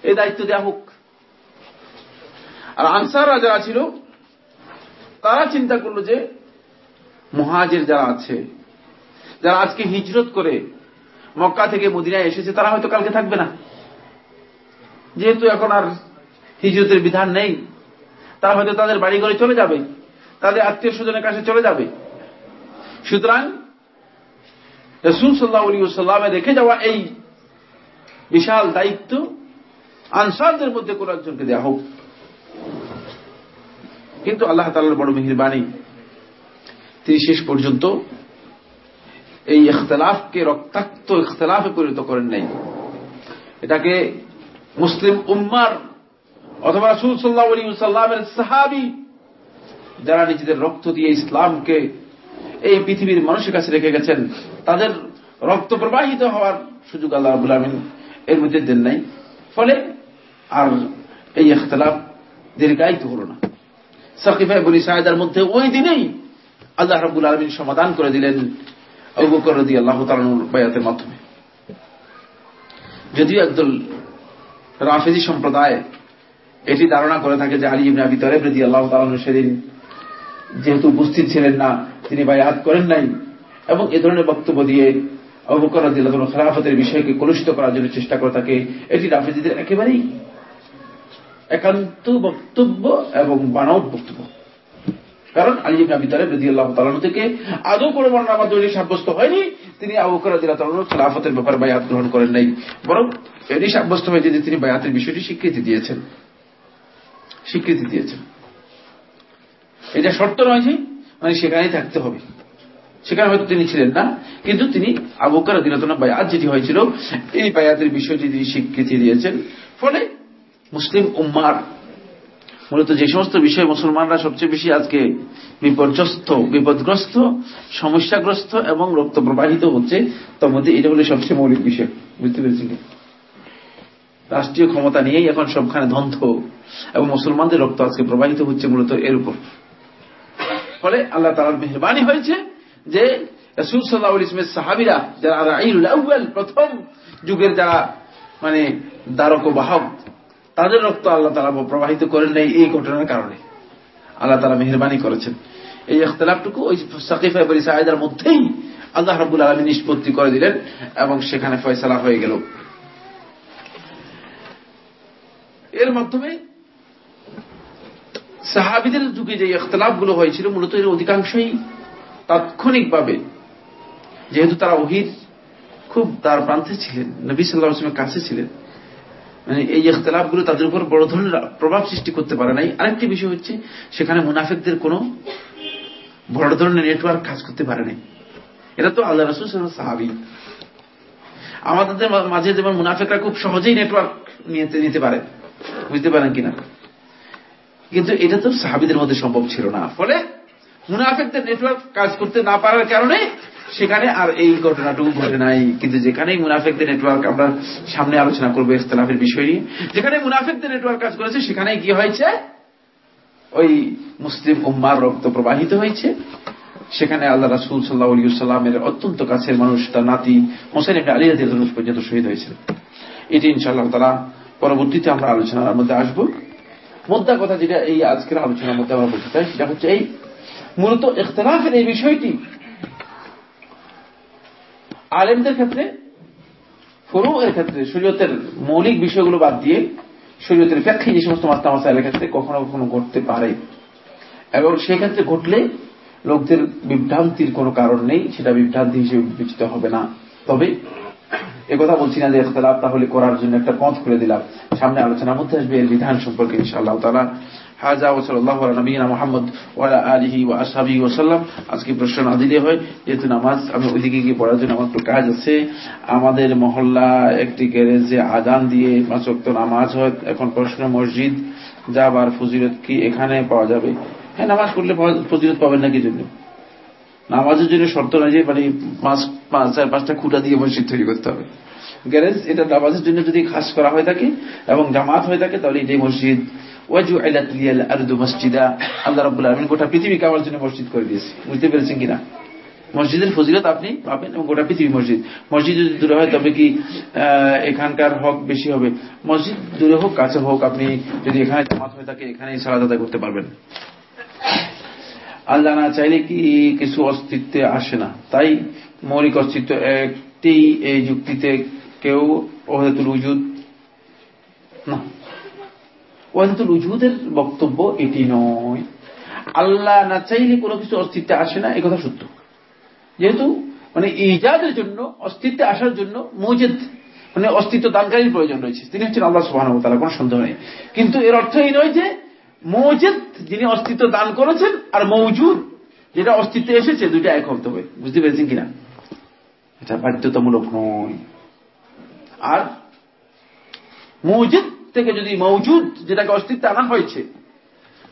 Speaker 1: এই দায়িত্ব দেওয়া হোক আর আনসাররা যারা ছিল তারা চিন্তা করল যে মহাজের যারা আছে যারা আজকে হিজরত করে মক্কা থেকে মদিনায় এসেছে তারা হয়তো কালকে থাকবে না যেহেতু এখন আর হিজরতের বিধান নেই তারা হয়তো তাদের বাড়ি ঘরে চলে যাবে তাদের আত্মীয় স্বজনের কাছে চলে যাবে সুতরাং রসুল সাল্লাহ আলী সাল্লামে রেখে যাওয়া এই বিশাল দায়িত্ব আনসারদের মধ্যে কোন একজনকে দেওয়া হোক কিন্তু আল্লাহ তালার বড় বাণী তিনি শেষ পর্যন্ত এই ইখতলাফকে রক্তাক্ত ইখতলাফে পরিণত করেন নাই এটাকে মুসলিম উম্মার অথবা রাসুল সাল্লাহ আলী সাল্লামের সাহাবি যারা নিজেদের রক্ত দিয়ে ইসলামকে এই পৃথিবীর মানুষের কাছে রেখে গেছেন তাদের রক্ত প্রবাহিত হওয়ার সুযোগ আল্লাহ গুলামিন এর মধ্যে দেন নাই ফলে আর এই ইখতলাফ দীর্ঘায়িত হল না সাকিফা বলি সাহেদার মধ্যে ওই দিনেই আল্লাহ রাবুল আলমিন সমাধান করে দিলেন অবুকর দিয়ে আল্লাহ তালানুর বায়াতের মাধ্যমে যদিও একদল রাফেজি সম্প্রদায় এটি ধারণা করে থাকে যে আলী ইবনে আবি তলেব রদি আল্লাহ তালন সেদিন যেহেতু উপস্থিত ছিলেন না তিনি হাত করেন নাই এবং এ ধরনের বক্তব্য দিয়ে অবকর খেলাফতের বিষয়কে কলুষিত করার জন্য চেষ্টা করে থাকে এটি রাফেজিদের একেবারেই একান্ত বক্তব্য এবং বানাও বক্তব্য কারণ আলী ইবনে আবি তালেব রদি আল্লাহ তালন থেকে আদৌ কোনো বর্ণনামা তৈরি সাব্যস্ত হয়নি তিনি আবুকর রাজিল্লাহ তালন খেলাফতের ব্যাপারে বায়াত গ্রহণ করেন নাই বরং এটি সাব্যস্ত হয়েছে যে তিনি বায়াতের বিষয়টি স্বীকৃতি দিয়েছেন স্বীকৃতি দিয়েছে এটা শর্ত নয় যে মানে সেখানেই থাকতে হবে সেখানে হয়তো তিনি ছিলেন না কিন্তু তিনি আবুকার দিনতনা বায়াত যেটি হয়েছিল এই বায়াতের বিষয়টি তিনি স্বীকৃতি দিয়েছেন ফলে মুসলিম উম্মার মূলত যে সমস্ত বিষয়ে মুসলমানরা সবচেয়ে বেশি আজকে বিপর্যস্ত বিপদগ্রস্ত সমস্যাগ্রস্ত এবং রক্ত প্রবাহিত হচ্ছে তার মধ্যে এটা হলো সবচেয়ে মৌলিক বিষয় বুঝতে পেরেছি রাষ্ট্রীয় ক্ষমতা নিয়েই এখন সবখানে ধন্ধ এবং মুসলমানদের রক্ত আজকে প্রবাহিত হচ্ছে মূলত এর উপর ফলে আল্লাহ তালার মেহরবানি হয়েছে যে রসুল সাল্লাহ ইসমের সাহাবিরা যারা প্রথম যুগের যারা মানে দ্বারক বাহক তাদের রক্ত আল্লাহ তালা প্রবাহিত করেন নাই এই ঘটনার কারণে আল্লাহ তালা মেহরবানি করেছেন এই ইখতলাফটুকু ওই সাকিফ সাহেদার মধ্যেই আল্লাহ রবুল আলমী নিষ্পত্তি করে দিলেন এবং সেখানে ফয়সলা হয়ে গেল এর মাধ্যমে সাহাবিদের যুগে যে ইখতলাফগুলো হয়েছিল মূলত এর অধিকাংশই তাৎক্ষণিকভাবে যেহেতু তারা অহির খুব তার প্রান্তে ছিলেন নবী সাল্লাহামের কাছে ছিলেন মানে এই ইখতলাফগুলো তাদের উপর বড় ধরনের প্রভাব সৃষ্টি করতে পারে নাই আরেকটি বিষয় হচ্ছে সেখানে মুনাফেকদের কোন বড় ধরনের নেটওয়ার্ক কাজ করতে পারে নাই এটা তো আল্লাহ রসুল সাহাবি আমাদের মাঝে যেমন মুনাফেকরা খুব সহজেই নেটওয়ার্ক নিতে পারে বুঝতে পারেন কিনা কিন্তু এটা তো সাহাবিদের মধ্যে সম্ভব ছিল না ফলে মুনাফেকদের নেটওয়ার্ক কাজ করতে না পারার কারণে সেখানে আর এই ঘটনাটুকু ঘটে নাই কিন্তু যেখানেই মুনাফেকদের নেটওয়ার্ক আমরা সামনে আলোচনা করবো ইস্তলাফের বিষয় নিয়ে যেখানে মুনাফেকদের নেটওয়ার্ক কাজ করেছে সেখানে কি হয়েছে ওই মুসলিম উম্মার রক্ত প্রবাহিত হয়েছে সেখানে আল্লাহ রাসুল সাল্লাহ সাল্লামের অত্যন্ত কাছের মানুষ তার নাতি হোসেন আলী রাজি পর্যন্ত শহীদ হয়েছিল এটি ইনশাআল্লাহ তারা পরবর্তীতে আমরা আলোচনার মধ্যে আসব মোদ্দা কথা যেটা এই আজকের আলোচনার মধ্যে আমরা বলতে চাই সেটা হচ্ছে এই মূলত ইখতলাফের এই বিষয়টি আলেমদের ক্ষেত্রে ফরুয়ের ক্ষেত্রে শরীয়তের মৌলিক বিষয়গুলো বাদ দিয়ে শরীয়তের ব্যাখ্যে যে সমস্ত মাস্তা মাসাইলের ক্ষেত্রে কখনো কখনো ঘটতে পারে এবং সেক্ষেত্রে ঘটলে লোকদের বিভ্রান্তির কোনো কারণ নেই সেটা বিভ্রান্তি হিসেবে বিবেচিত হবে না তবে কথা বলছি না যে ইখতলাফ তাহলে করার জন্য একটা পথ খুলে দিলাম সামনে আলোচনা মধ্যে আসবে এর বিধান সম্পর্কে ইনশাআল্লাহ তালা হাজা ওসল নবীনা মোহাম্মদ ওয়ালা আলহি ওয়া আসহাবি ওসাল্লাম আজকে প্রশ্ন না দিলে হয় যেহেতু নামাজ আমি ওইদিকে গিয়ে পড়ার জন্য আমার একটু কাজ আছে আমাদের মহল্লা একটি গ্যারেজে আদান দিয়ে মাসক্ত নামাজ হয় এখন প্রশ্ন মসজিদ যাবার ফজিরত কি এখানে পাওয়া যাবে হ্যাঁ নামাজ করলে ফজিরত পাবেন নাকি কি জন্য নামাজের জন্য শর্ত নয় যে মানে পাঁচ পাঁচ চার পাঁচটা খুঁটা দিয়ে মসজিদ তৈরি করতে হবে গ্যারেজ এটা নামাজের জন্য যদি খাস করা হয়ে থাকে এবং জামাত হয়ে থাকে তাহলে এটাই মসজিদ ওয়াজু আইলাতলিয়াল আরদু মসজিদা আল্লাহ রবুল্লাহ আলমিন গোটা পৃথিবীকে আমার জন্য মসজিদ করে দিয়েছে বুঝতে পেরেছেন কিনা মসজিদের ফজিলত আপনি পাবেন এবং গোটা পৃথিবী মসজিদ মসজিদ যদি দূরে হয় তবে কি এখানকার হক বেশি হবে মসজিদ দূরে হোক কাছে হোক আপনি যদি এখানে জামাত হয়ে থাকে এখানেই সালাদ আদায় করতে পারবেন আল্লাহ না চাইলে কি কিছু অস্তিত্বে আসে না তাই মৌলিক অস্তিত্ব একটি এই যুক্তিতে কেউ ওহেতুল উজুদ না ওহেতুল উজুদের বক্তব্য এটি নয় আল্লাহ না চাইলে কোনো কিছু অস্তিত্বে আসে না কথা সত্য যেহেতু মানে ইজাদের জন্য অস্তিত্বে আসার জন্য মৌজেদ মানে অস্তিত্ব দানকারীর প্রয়োজন রয়েছে তিনি হচ্ছেন আল্লাহ সুবাহ কোন সন্দেহ নেই কিন্তু এর অর্থ এই নয় যে মৌজেদ যিনি অস্তিত্ব দান করেছেন আর মৌজুদ যেটা অস্তিত্ব এসেছে দুইটা এক হতে হবে বুঝতে পেরেছেন কিনা এটা বাধ্যতামূলক নয় আর মৌজুদ থেকে যদি মৌজুদ যেটাকে অস্তিত্ব আনা হয়েছে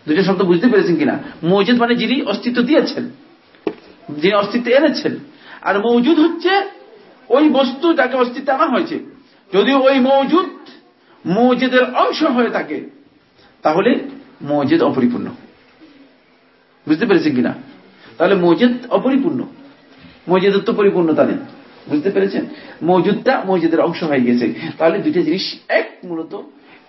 Speaker 1: দুইটা শব্দ বুঝতে পেরেছেন কিনা মৌজুদ মানে যিনি অস্তিত্ব দিয়েছেন যিনি অস্তিত্ব এনেছেন আর মৌজুদ হচ্ছে ওই বস্তু যাকে অস্তিত্ব আনা হয়েছে যদি ওই মৌজুদ মৌজুদের অংশ হয়ে থাকে তাহলে মসজিদ অপরিপূর্ণ বুঝতে পেরেছেন কিনা তাহলে মসজিদ অপরিপূর্ণ মসজিদের তো পরিপূর্ণতা নেই বুঝতে পেরেছেন মসজিদটা মসজিদের অংশ হয়ে গেছে তাহলে দুইটা জিনিস এক মূলত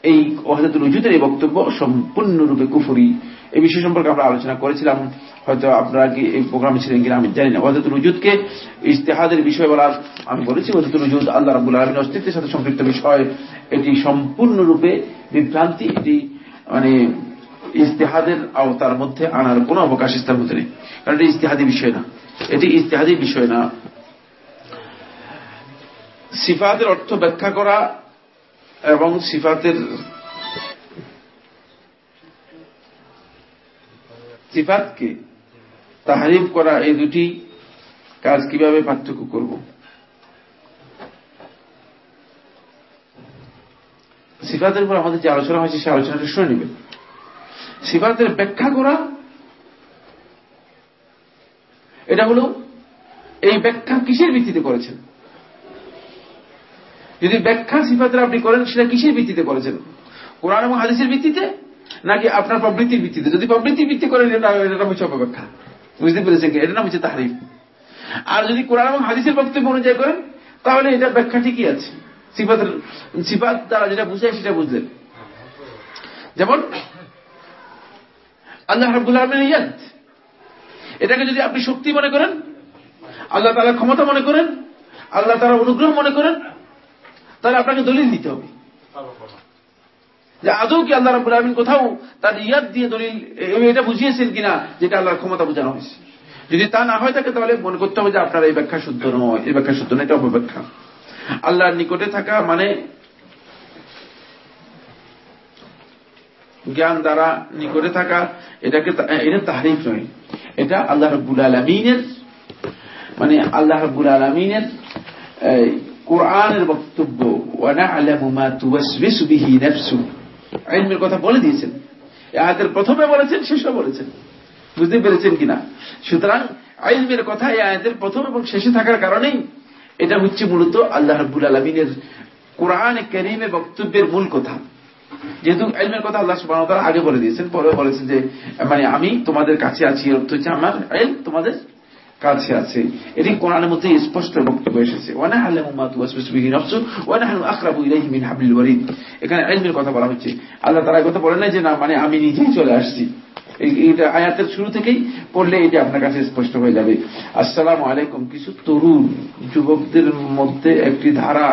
Speaker 1: এই হজরতুল উজুদের এই বক্তব্য সম্পূর্ণরূপে কুফুরি এই বিষয় সম্পর্কে আমরা আলোচনা করেছিলাম হয়তো আপনারা কি এই প্রোগ্রামে ছিলেন কিনা আমি জানি না হজরতুল রুজুদকে ইস্তেহাদের বিষয় বলার আমি বলেছি হজরতুল রুজুদ আল্লাহ রাবুল আলমীর অস্তিত্বের সাথে সম্পৃক্ত বিষয় এটি সম্পূর্ণরূপে বিভ্রান্তি এটি মানে ইস্তেহাদের আওতার মধ্যে আনার কোন অবকাশ ইসলামের মধ্যে নেই কারণ এটা ইস্তেহাদি বিষয় না এটি ইস্তেহাদি বিষয় না সিফাতের অর্থ ব্যাখ্যা করা এবং সিফাতের সিফাতকে তাহারিফ করা এই দুটি কাজ কিভাবে পার্থক্য করব সিফাতের উপর আমাদের যে আলোচনা হয়েছে সে আলোচনাটা শুনে নেবেন সিফাতের ব্যাখ্যা করা এটা হল এই ব্যাখ্যা কিসের ভিত্তিতে করেছেন যদি ব্যাখ্যা সিফাতের আপনি করেন সেটা কিসের ভিত্তিতে করেছেন কোরআন এবং হাদিসের ভিত্তিতে নাকি আপনার প্রবৃত্তির ভিত্তিতে যদি প্রবৃত্তির ভিত্তি করেন এটা এটা হচ্ছে অপব্যাখ্যা বুঝতে পেরেছেন এটা নাম হচ্ছে তাহারিফ আর যদি কোরআন এবং হাদিসের বক্তব্য অনুযায়ী করেন তাহলে এটা ব্যাখ্যা ঠিকই আছে সিফাতের সিফাত তারা যেটা বুঝে সেটা বুঝলেন যেমন আল্লাহ রাবুল আলমিন এটাকে যদি আপনি শক্তি মনে করেন আল্লাহ তালা ক্ষমতা মনে করেন আল্লাহ তালা অনুগ্রহ মনে করেন তাহলে আপনাকে দলিল দিতে হবে যে আদৌ কি আল্লাহ রাবুল আলমিন কোথাও তার ইয়াদ দিয়ে দলিল এটা বুঝিয়েছেন কিনা যেটা আল্লাহর ক্ষমতা বোঝানো হয়েছে যদি তা না হয় থাকে তাহলে মনে করতে হবে যে আপনার এই ব্যাখ্যা শুদ্ধ নয় এই ব্যাখ্যা শুদ্ধ নয় এটা অপব্যাখ্যা আল্লাহর নিকটে থাকা মানে জ্ঞান দ্বারা করে থাকা এটাকে এটা তাহারিফ নয় এটা আল্লাহ রব্বুল আলমিনের মানে আল্লাহ রব্বুল আলমিনের কোরআনের বক্তব্যের কথা বলে দিয়েছেন আয়াতের প্রথমে বলেছেন শেষও বলেছেন বুঝতে পেরেছেন কিনা সুতরাং আইলমের কথা এই আয়াতের প্রথম এবং শেষে থাকার কারণেই এটা হচ্ছে মূলত আল্লাহ রব্বুল আলমিনের কোরআন কেরিমে বক্তব্যের মূল কথা যেহেতু এলমের কথা আল্লাহ সুবাহ তারা আগে বলে দিয়েছেন পরে বলেছেন যে মানে আমি তোমাদের কাছে আছি অর্থ হচ্ছে আমার এল তোমাদের কাছে আছে এটি কোরআনের মধ্যে স্পষ্ট বক্তব্য এসেছে এখানে এলমের কথা বলা হচ্ছে আল্লাহ তারা কথা বলে না যে না মানে আমি নিজেই চলে আসছি এটা আয়াতের শুরু থেকেই পড়লে এটি আপনার কাছে স্পষ্ট হয়ে যাবে আসসালাম আলাইকুম কিছু তরুণ যুবকদের মধ্যে একটি ধারা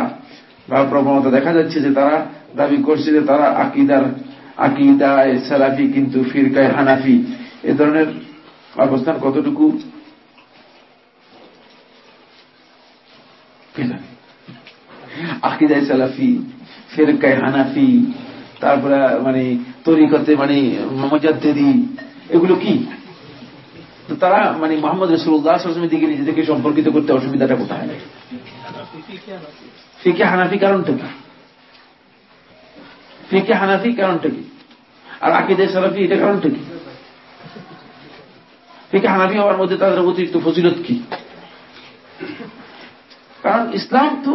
Speaker 1: বা প্রবণতা দেখা যাচ্ছে যে তারা দাবি করছে যে তারা আকিদার আকিদায় সালাফি কিন্তু ফিরকায় হানাফি এ ধরনের অবস্থান কতটুকু আকিদায় সালাফি ফেরকায় হানাফি তারপরে মানে তরিকতে মানে মজাদ্দেদি এগুলো কি তো তারা মানে মোহাম্মদ রসুল্লাহ আসলামের দিকে নিজেদেরকে সম্পর্কিত করতে অসুবিধাটা কোথায় ফিকে হানাফি কারণটা কি ফিকে হানাফি কারণটা কি আর আকিদে সালাফি এটা কারণটা কি ফিকে হানাফি হওয়ার মধ্যে তাদের অতিরিক্ত ফজিলত কি কারণ ইসলাম তো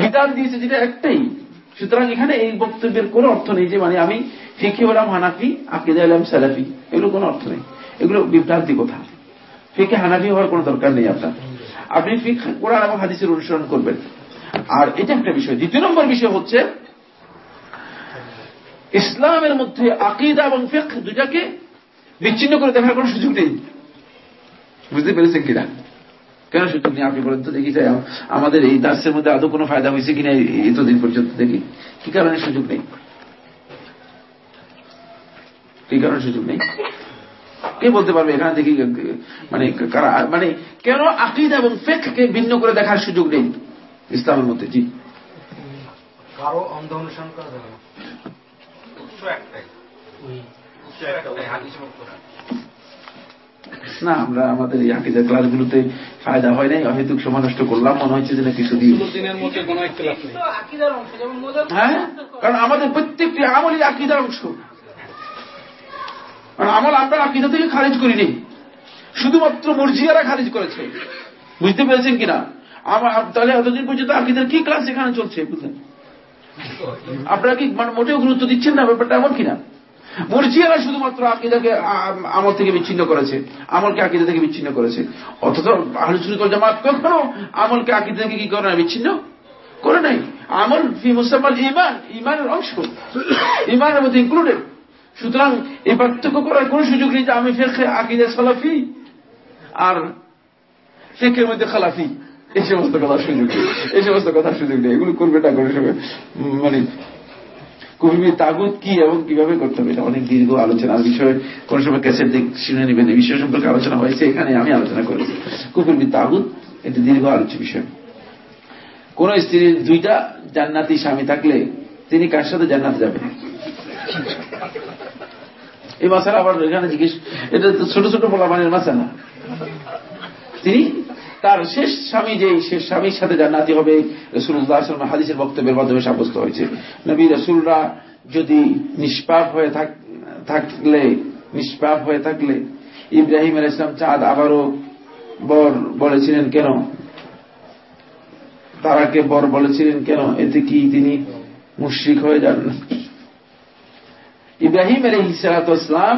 Speaker 1: বিধান দিয়েছে যেটা একটাই সুতরাং এখানে এই বক্তব্যের কোনো অর্থ নেই যে মানে আমি ফিকে হলাম হানাফি আকিদে হলাম সালাফি এগুলো কোনো অর্থ নেই এগুলো বিভ্রান্তি কথা ফিকে হানাফি হওয়ার কোনো দরকার নেই আপনার আপনি ফিক কোরআন এবং হাদিসের অনুসরণ করবেন আর এটা একটা বিষয় দ্বিতীয় নম্বর বিষয় হচ্ছে ইসলামের মধ্যে আকিদা এবং ফেক দুটাকে বিচ্ছিন্ন করে দেখার কোন সুযোগ নেই বুঝতে পেরেছেন কিনা কেন সুযোগ নেই আপনি বলেন তো দেখি যাই আমাদের এই দাসের মধ্যে আদৌ কোনো ফায়দা হয়েছে কিনা এতদিন পর্যন্ত দেখি কি কারণে সুযোগ নেই কি কারণে সুযোগ নেই কে বলতে পারবে এখানে দেখি মানে কারা মানে কেন আকিদা এবং ফেককে ভিন্ন করে দেখার সুযোগ নেই ইসলামের মধ্যে জি কারো অন্ধ অনুসরণ করা যাবে না আমরা আমাদের এই আকিদের ক্লাসগুলোতে ফায়দা হয় নাই অহেতুক সময় নষ্ট করলাম মনে হচ্ছে যে না কিছু দিয়ে হ্যাঁ কারণ আমাদের প্রত্যেকটি আমলই আকিদার অংশ কারণ আমল আমরা আকিদা থেকে খারিজ করিনি শুধুমাত্র মর্জিয়ারা খারিজ করেছে বুঝতে পেরেছেন কিনা আমার তাহলে এতদিন পর্যন্ত আকিদের কি ক্লাস এখানে চলছে বুঝলেন আপনারা কি মানে মোটেও গুরুত্ব দিচ্ছেন না ব্যাপারটা এমন কিনা মরিচিয়ারা শুধুমাত্র আকিদাকে আমল থেকে বিচ্ছিন্ন করেছে আমলকে আকিদা থেকে বিচ্ছিন্ন করেছে অথচ আহলুসুল জামাত কখনো আমলকে আকিদা থেকে কি করে না বিচ্ছিন্ন করে নাই আমল ফি মুসাফাল ইমান ইমানের অংশ ইমানের মধ্যে ইনক্লুডেড সুতরাং এ পার্থক্য করার কোন সুযোগ নেই যে আমি ফেখে আকিদে সলাফি আর ফেকের মধ্যে খালাফি এই সমস্ত কথা সুযোগ নেই এই সমস্ত কথা সুযোগ নেই এগুলো করবে না করে সবাই মানে কবিবি তাগুদ কি এবং কিভাবে করতে হবে এটা অনেক দীর্ঘ আলোচনার বিষয়ে কোন সময় ক্যাসেট শুনে নেবেন এই বিষয় সম্পর্কে আলোচনা হয়েছে এখানে আমি আলোচনা করেছি কুকুরবি তাগুদ এটা দীর্ঘ আলোচ্য বিষয় কোন স্ত্রীর দুইটা জান্নাতি স্বামী থাকলে তিনি কার সাথে জান্নাতে যাবেন এই মাসালা আবার এখানে জিজ্ঞেস এটা ছোট ছোট বলা মানের মাসা না তিনি তার শেষ স্বামী যেই শেষ স্বামীর সাথে জান্নাতি হবে রসুল্লাহ আসলাম হাদিসের বক্তব্যের মাধ্যমে সাব্যস্ত হয়েছে নবী রসুলরা যদি নিষ্পাপ হয়ে থাকলে নিষ্পাপ হয়ে থাকলে ইব্রাহিম আল ইসলাম চাঁদ আবারও বর বলেছিলেন কেন তারাকে বর বলেছিলেন কেন এতে কি তিনি মুশ্রিক হয়ে যান ইব্রাহিম আলহ ইসালাত ইসলাম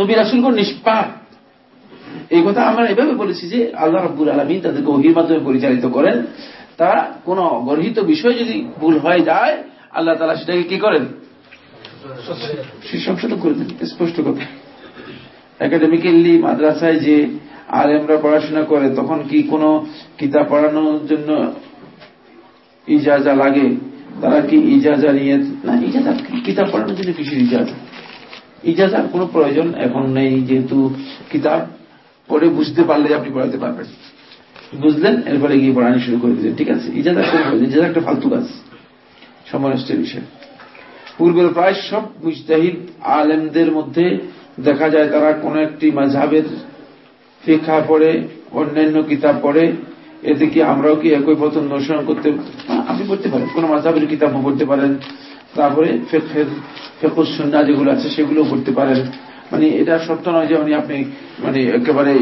Speaker 1: নবী রাসুলগুর নিষ্পাপ এই কথা আমরা এভাবে বলেছি যে আল্লাহ রব্বুল আলমিন তাদেরকে অভির মাধ্যমে পরিচালিত করেন তারা কোন গর্হিত বিষয় যদি ভুল হয়ে যায় আল্লাহ তালা সেটাকে কি করেন সংশোধন করে দেন স্পষ্ট কথা একাডেমিক্যালি মাদ্রাসায় যে আলেমরা পড়াশোনা করে তখন কি কোন কিতাব পড়ানোর জন্য ইজাজা লাগে তারা কি ইজাজা নিয়ে না ইজাজা কিতাব পড়ানোর জন্য কিছু ইজাজা ইজাজার কোনো প্রয়োজন এখন নেই যেহেতু কিতাব পরে বুঝতে পারলে আপনি পড়াতে পারবেন বুঝলেন এরপরে গিয়ে পড়ানি শুরু করে দিলেন ঠিক আছে ইজাদা করবেন ইজাদা একটা ফালতু কাজ সমরাষ্ট্রের বিষয় পূর্বের প্রায় সব মুজতাহিদ আলেমদের মধ্যে দেখা যায় তারা কোন একটি মাঝাবের ফেখা পড়ে অন্যান্য কিতাব পড়ে এতে কি আমরাও কি একই পথ অনুসরণ করতে আপনি পড়তে পারেন কোন মাঝাবের কিতাবও পড়তে পারেন তারপরে ফেকের ফেকর সন্না যেগুলো আছে সেগুলো পড়তে পারেন মানে এটা সত্য নয় যে উনি আপনি মানে একেবারে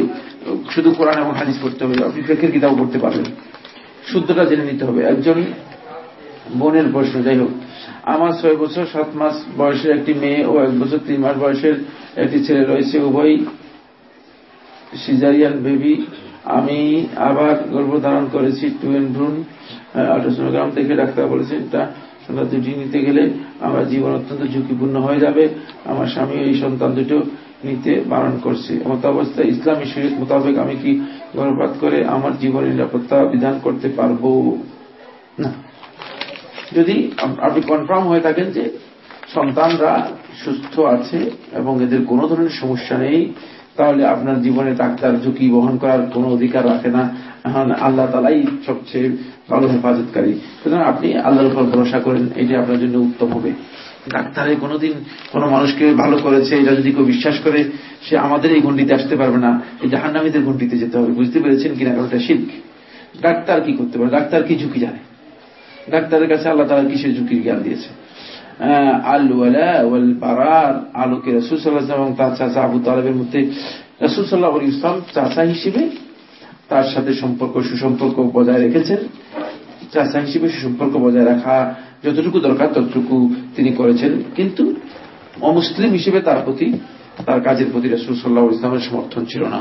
Speaker 1: শুধু কোরআন এবং হাদিস পড়তে হবে আপনি ফেকের কিতাব পড়তে পারবেন শুদ্ধটা জেনে নিতে হবে একজন বোনের প্রশ্ন যাই হোক আমার ছয় বছর সাত মাস বয়সের একটি মেয়ে ও এক বছর তিন মাস বয়সের একটি ছেলে রয়েছে উভয় সিজারিয়ান বেবি আমি আবার গর্ভধারণ করেছি টু এন্ড ভ্রুন আঠারোশো গ্রাম থেকে ডাক্তার বলেছেন তা আমরা দুটি নিতে গেলে আমার জীবন অত্যন্ত ঝুঁকিপূর্ণ হয়ে যাবে আমার স্বামী এই সন্তান দুটো নিতে বারণ করছে এমত অবস্থায় ইসলামী শরীর মোতাবেক আমি কি গর্ভপাত করে আমার জীবন নিরাপত্তা বিধান করতে পারব না যদি আপনি কনফার্ম হয়ে থাকেন যে সন্তানরা সুস্থ আছে এবং এদের কোনো ধরনের সমস্যা নেই তাহলে আপনার জীবনে ডাক্তার ঝুঁকি বহন করার কোনো অধিকার রাখে না আল্লাহ তালাই সবচেয়ে ভালো হেফাজতকারী সুতরাং আপনি আল্লাহর উপর ভরসা করেন এটি আপনার জন্য উত্তম হবে ডাক্তারে কোনোদিন কোনো মানুষকে ভালো করেছে এটা যদি কেউ বিশ্বাস করে সে আমাদের এই গণ্ডিতে আসতে পারবে না এই জাহান্নামীদের গণ্ডিতে যেতে হবে বুঝতে পেরেছেন কিনা কারণ শিল্প ডাক্তার কি করতে পারে ডাক্তার কি ঝুঁকি জানে ডাক্তারের কাছে আল্লাহ তালা কিসের ঝুঁকির জ্ঞান দিয়েছে আলু ওয়ালা ওয়াল আলোকে রসুল সাল্লাহ এবং তার চাচা আবু তালেবের মধ্যে রসুল সাল্লাহ ইসলাম চাচা হিসেবে তার সাথে সম্পর্ক সুসম্পর্ক বজায় রেখেছেন চাষা হিসেবে সুসম্পর্ক বজায় রাখা যতটুকু দরকার ততটুকু তিনি করেছেন কিন্তু অমুসলিম হিসেবে তার প্রতি তার কাজের প্রতি রসুল সাল্লাহ ইসলামের সমর্থন ছিল না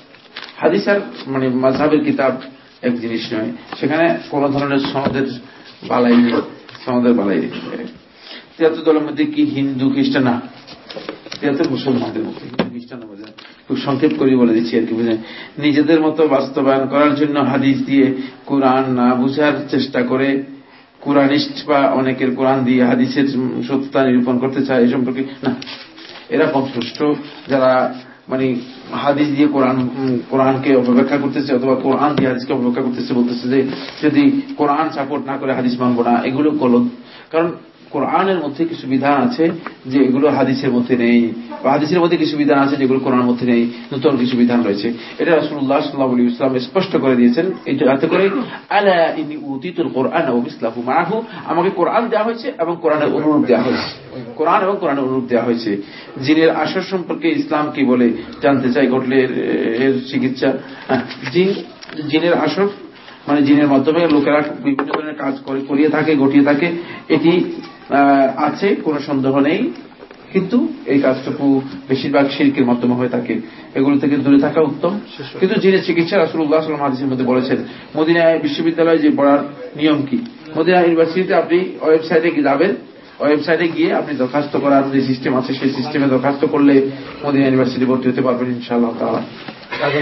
Speaker 1: হাদিসার মানে মাঝহাবের কিতাব এক জিনিস নয় সেখানে কোন ধরনের সনদের বালাই নেই সনদের বালাই তিয়াত্তর দলের মধ্যে কি হিন্দু খ্রিস্টান না তিয়াত্তর মুসলমানদের মধ্যে খ্রিস্টান খুব সংক্ষেপ করে বলে দিচ্ছি আর কি বুঝেন নিজেদের মতো বাস্তবায়ন করার জন্য হাদিস দিয়ে কোরআন না বুঝার চেষ্টা করে কোরআনিস্ট বা অনেকের কোরআন দিয়ে হাদিসের সত্যতা নিরূপণ করতে চায় এ সম্পর্কে না এরা সংশ্লিষ্ট যারা মানে হাদিস দিয়ে কোরআন কোরআনকে অপব্যাখ্যা করতেছে অথবা কোরআন দিয়ে হাদিসকে অপব্যাখ্যা করতেছে বলতেছে যে যদি কোরআন সাপোর্ট না করে হাদিস মানব না এগুলো গলত কারণ কোরআনের মধ্যে কিছু বিধান আছে যে এগুলো হাদিসের মধ্যে নেই বা হাদিসের মধ্যে কিছু বিধান আছে যেগুলো কোরআনের মধ্যে নেই নতুন কিছু বিধান রয়েছে এটা রসুল্লাহ সাল্লাহ আলী ইসলাম স্পষ্ট করে দিয়েছেন এটা যাতে করে আলা কোরআন ও ইসলাহু মাহু আমাকে কোরআন দেওয়া হয়েছে এবং কোরআনের অনুরূপ দেওয়া হয়েছে কোরআন এবং কোরআনের অনুরূপ দেওয়া হয়েছে জিনের আসর সম্পর্কে ইসলাম কি বলে জানতে চাই ঘটলে এর চিকিৎসা হ্যাঁ, জিন জিনের আসর মানে জিনের মাধ্যমে লোকেরা বিভিন্ন ধরনের কাজ করে করিয়ে থাকে ঘটিয়ে থাকে এটি আছে কোনো সন্দেহ নেই কিন্তু এই কাজটুকু বেশিরভাগ শিল্পের মাধ্যমে হয়ে থাকে এগুলো থেকে দূরে থাকা উত্তম কিন্তু যিনি চিকিৎসা রাসুল্লাহ আসলাম হাদিসের মধ্যে বলেছেন মদিনা বিশ্ববিদ্যালয়ে যে পড়ার নিয়ম কি মদিনা ইউনিভার্সিটিতে আপনি ওয়েবসাইটে যাবেন ওয়েবসাইটে গিয়ে আপনি দরখাস্ত করার যে সিস্টেম আছে সেই সিস্টেমে দরখাস্ত করলে মদিনা ইউনিভার্সিটি ভর্তি হতে পারবেন ইনশাআল্লাহ তাহলে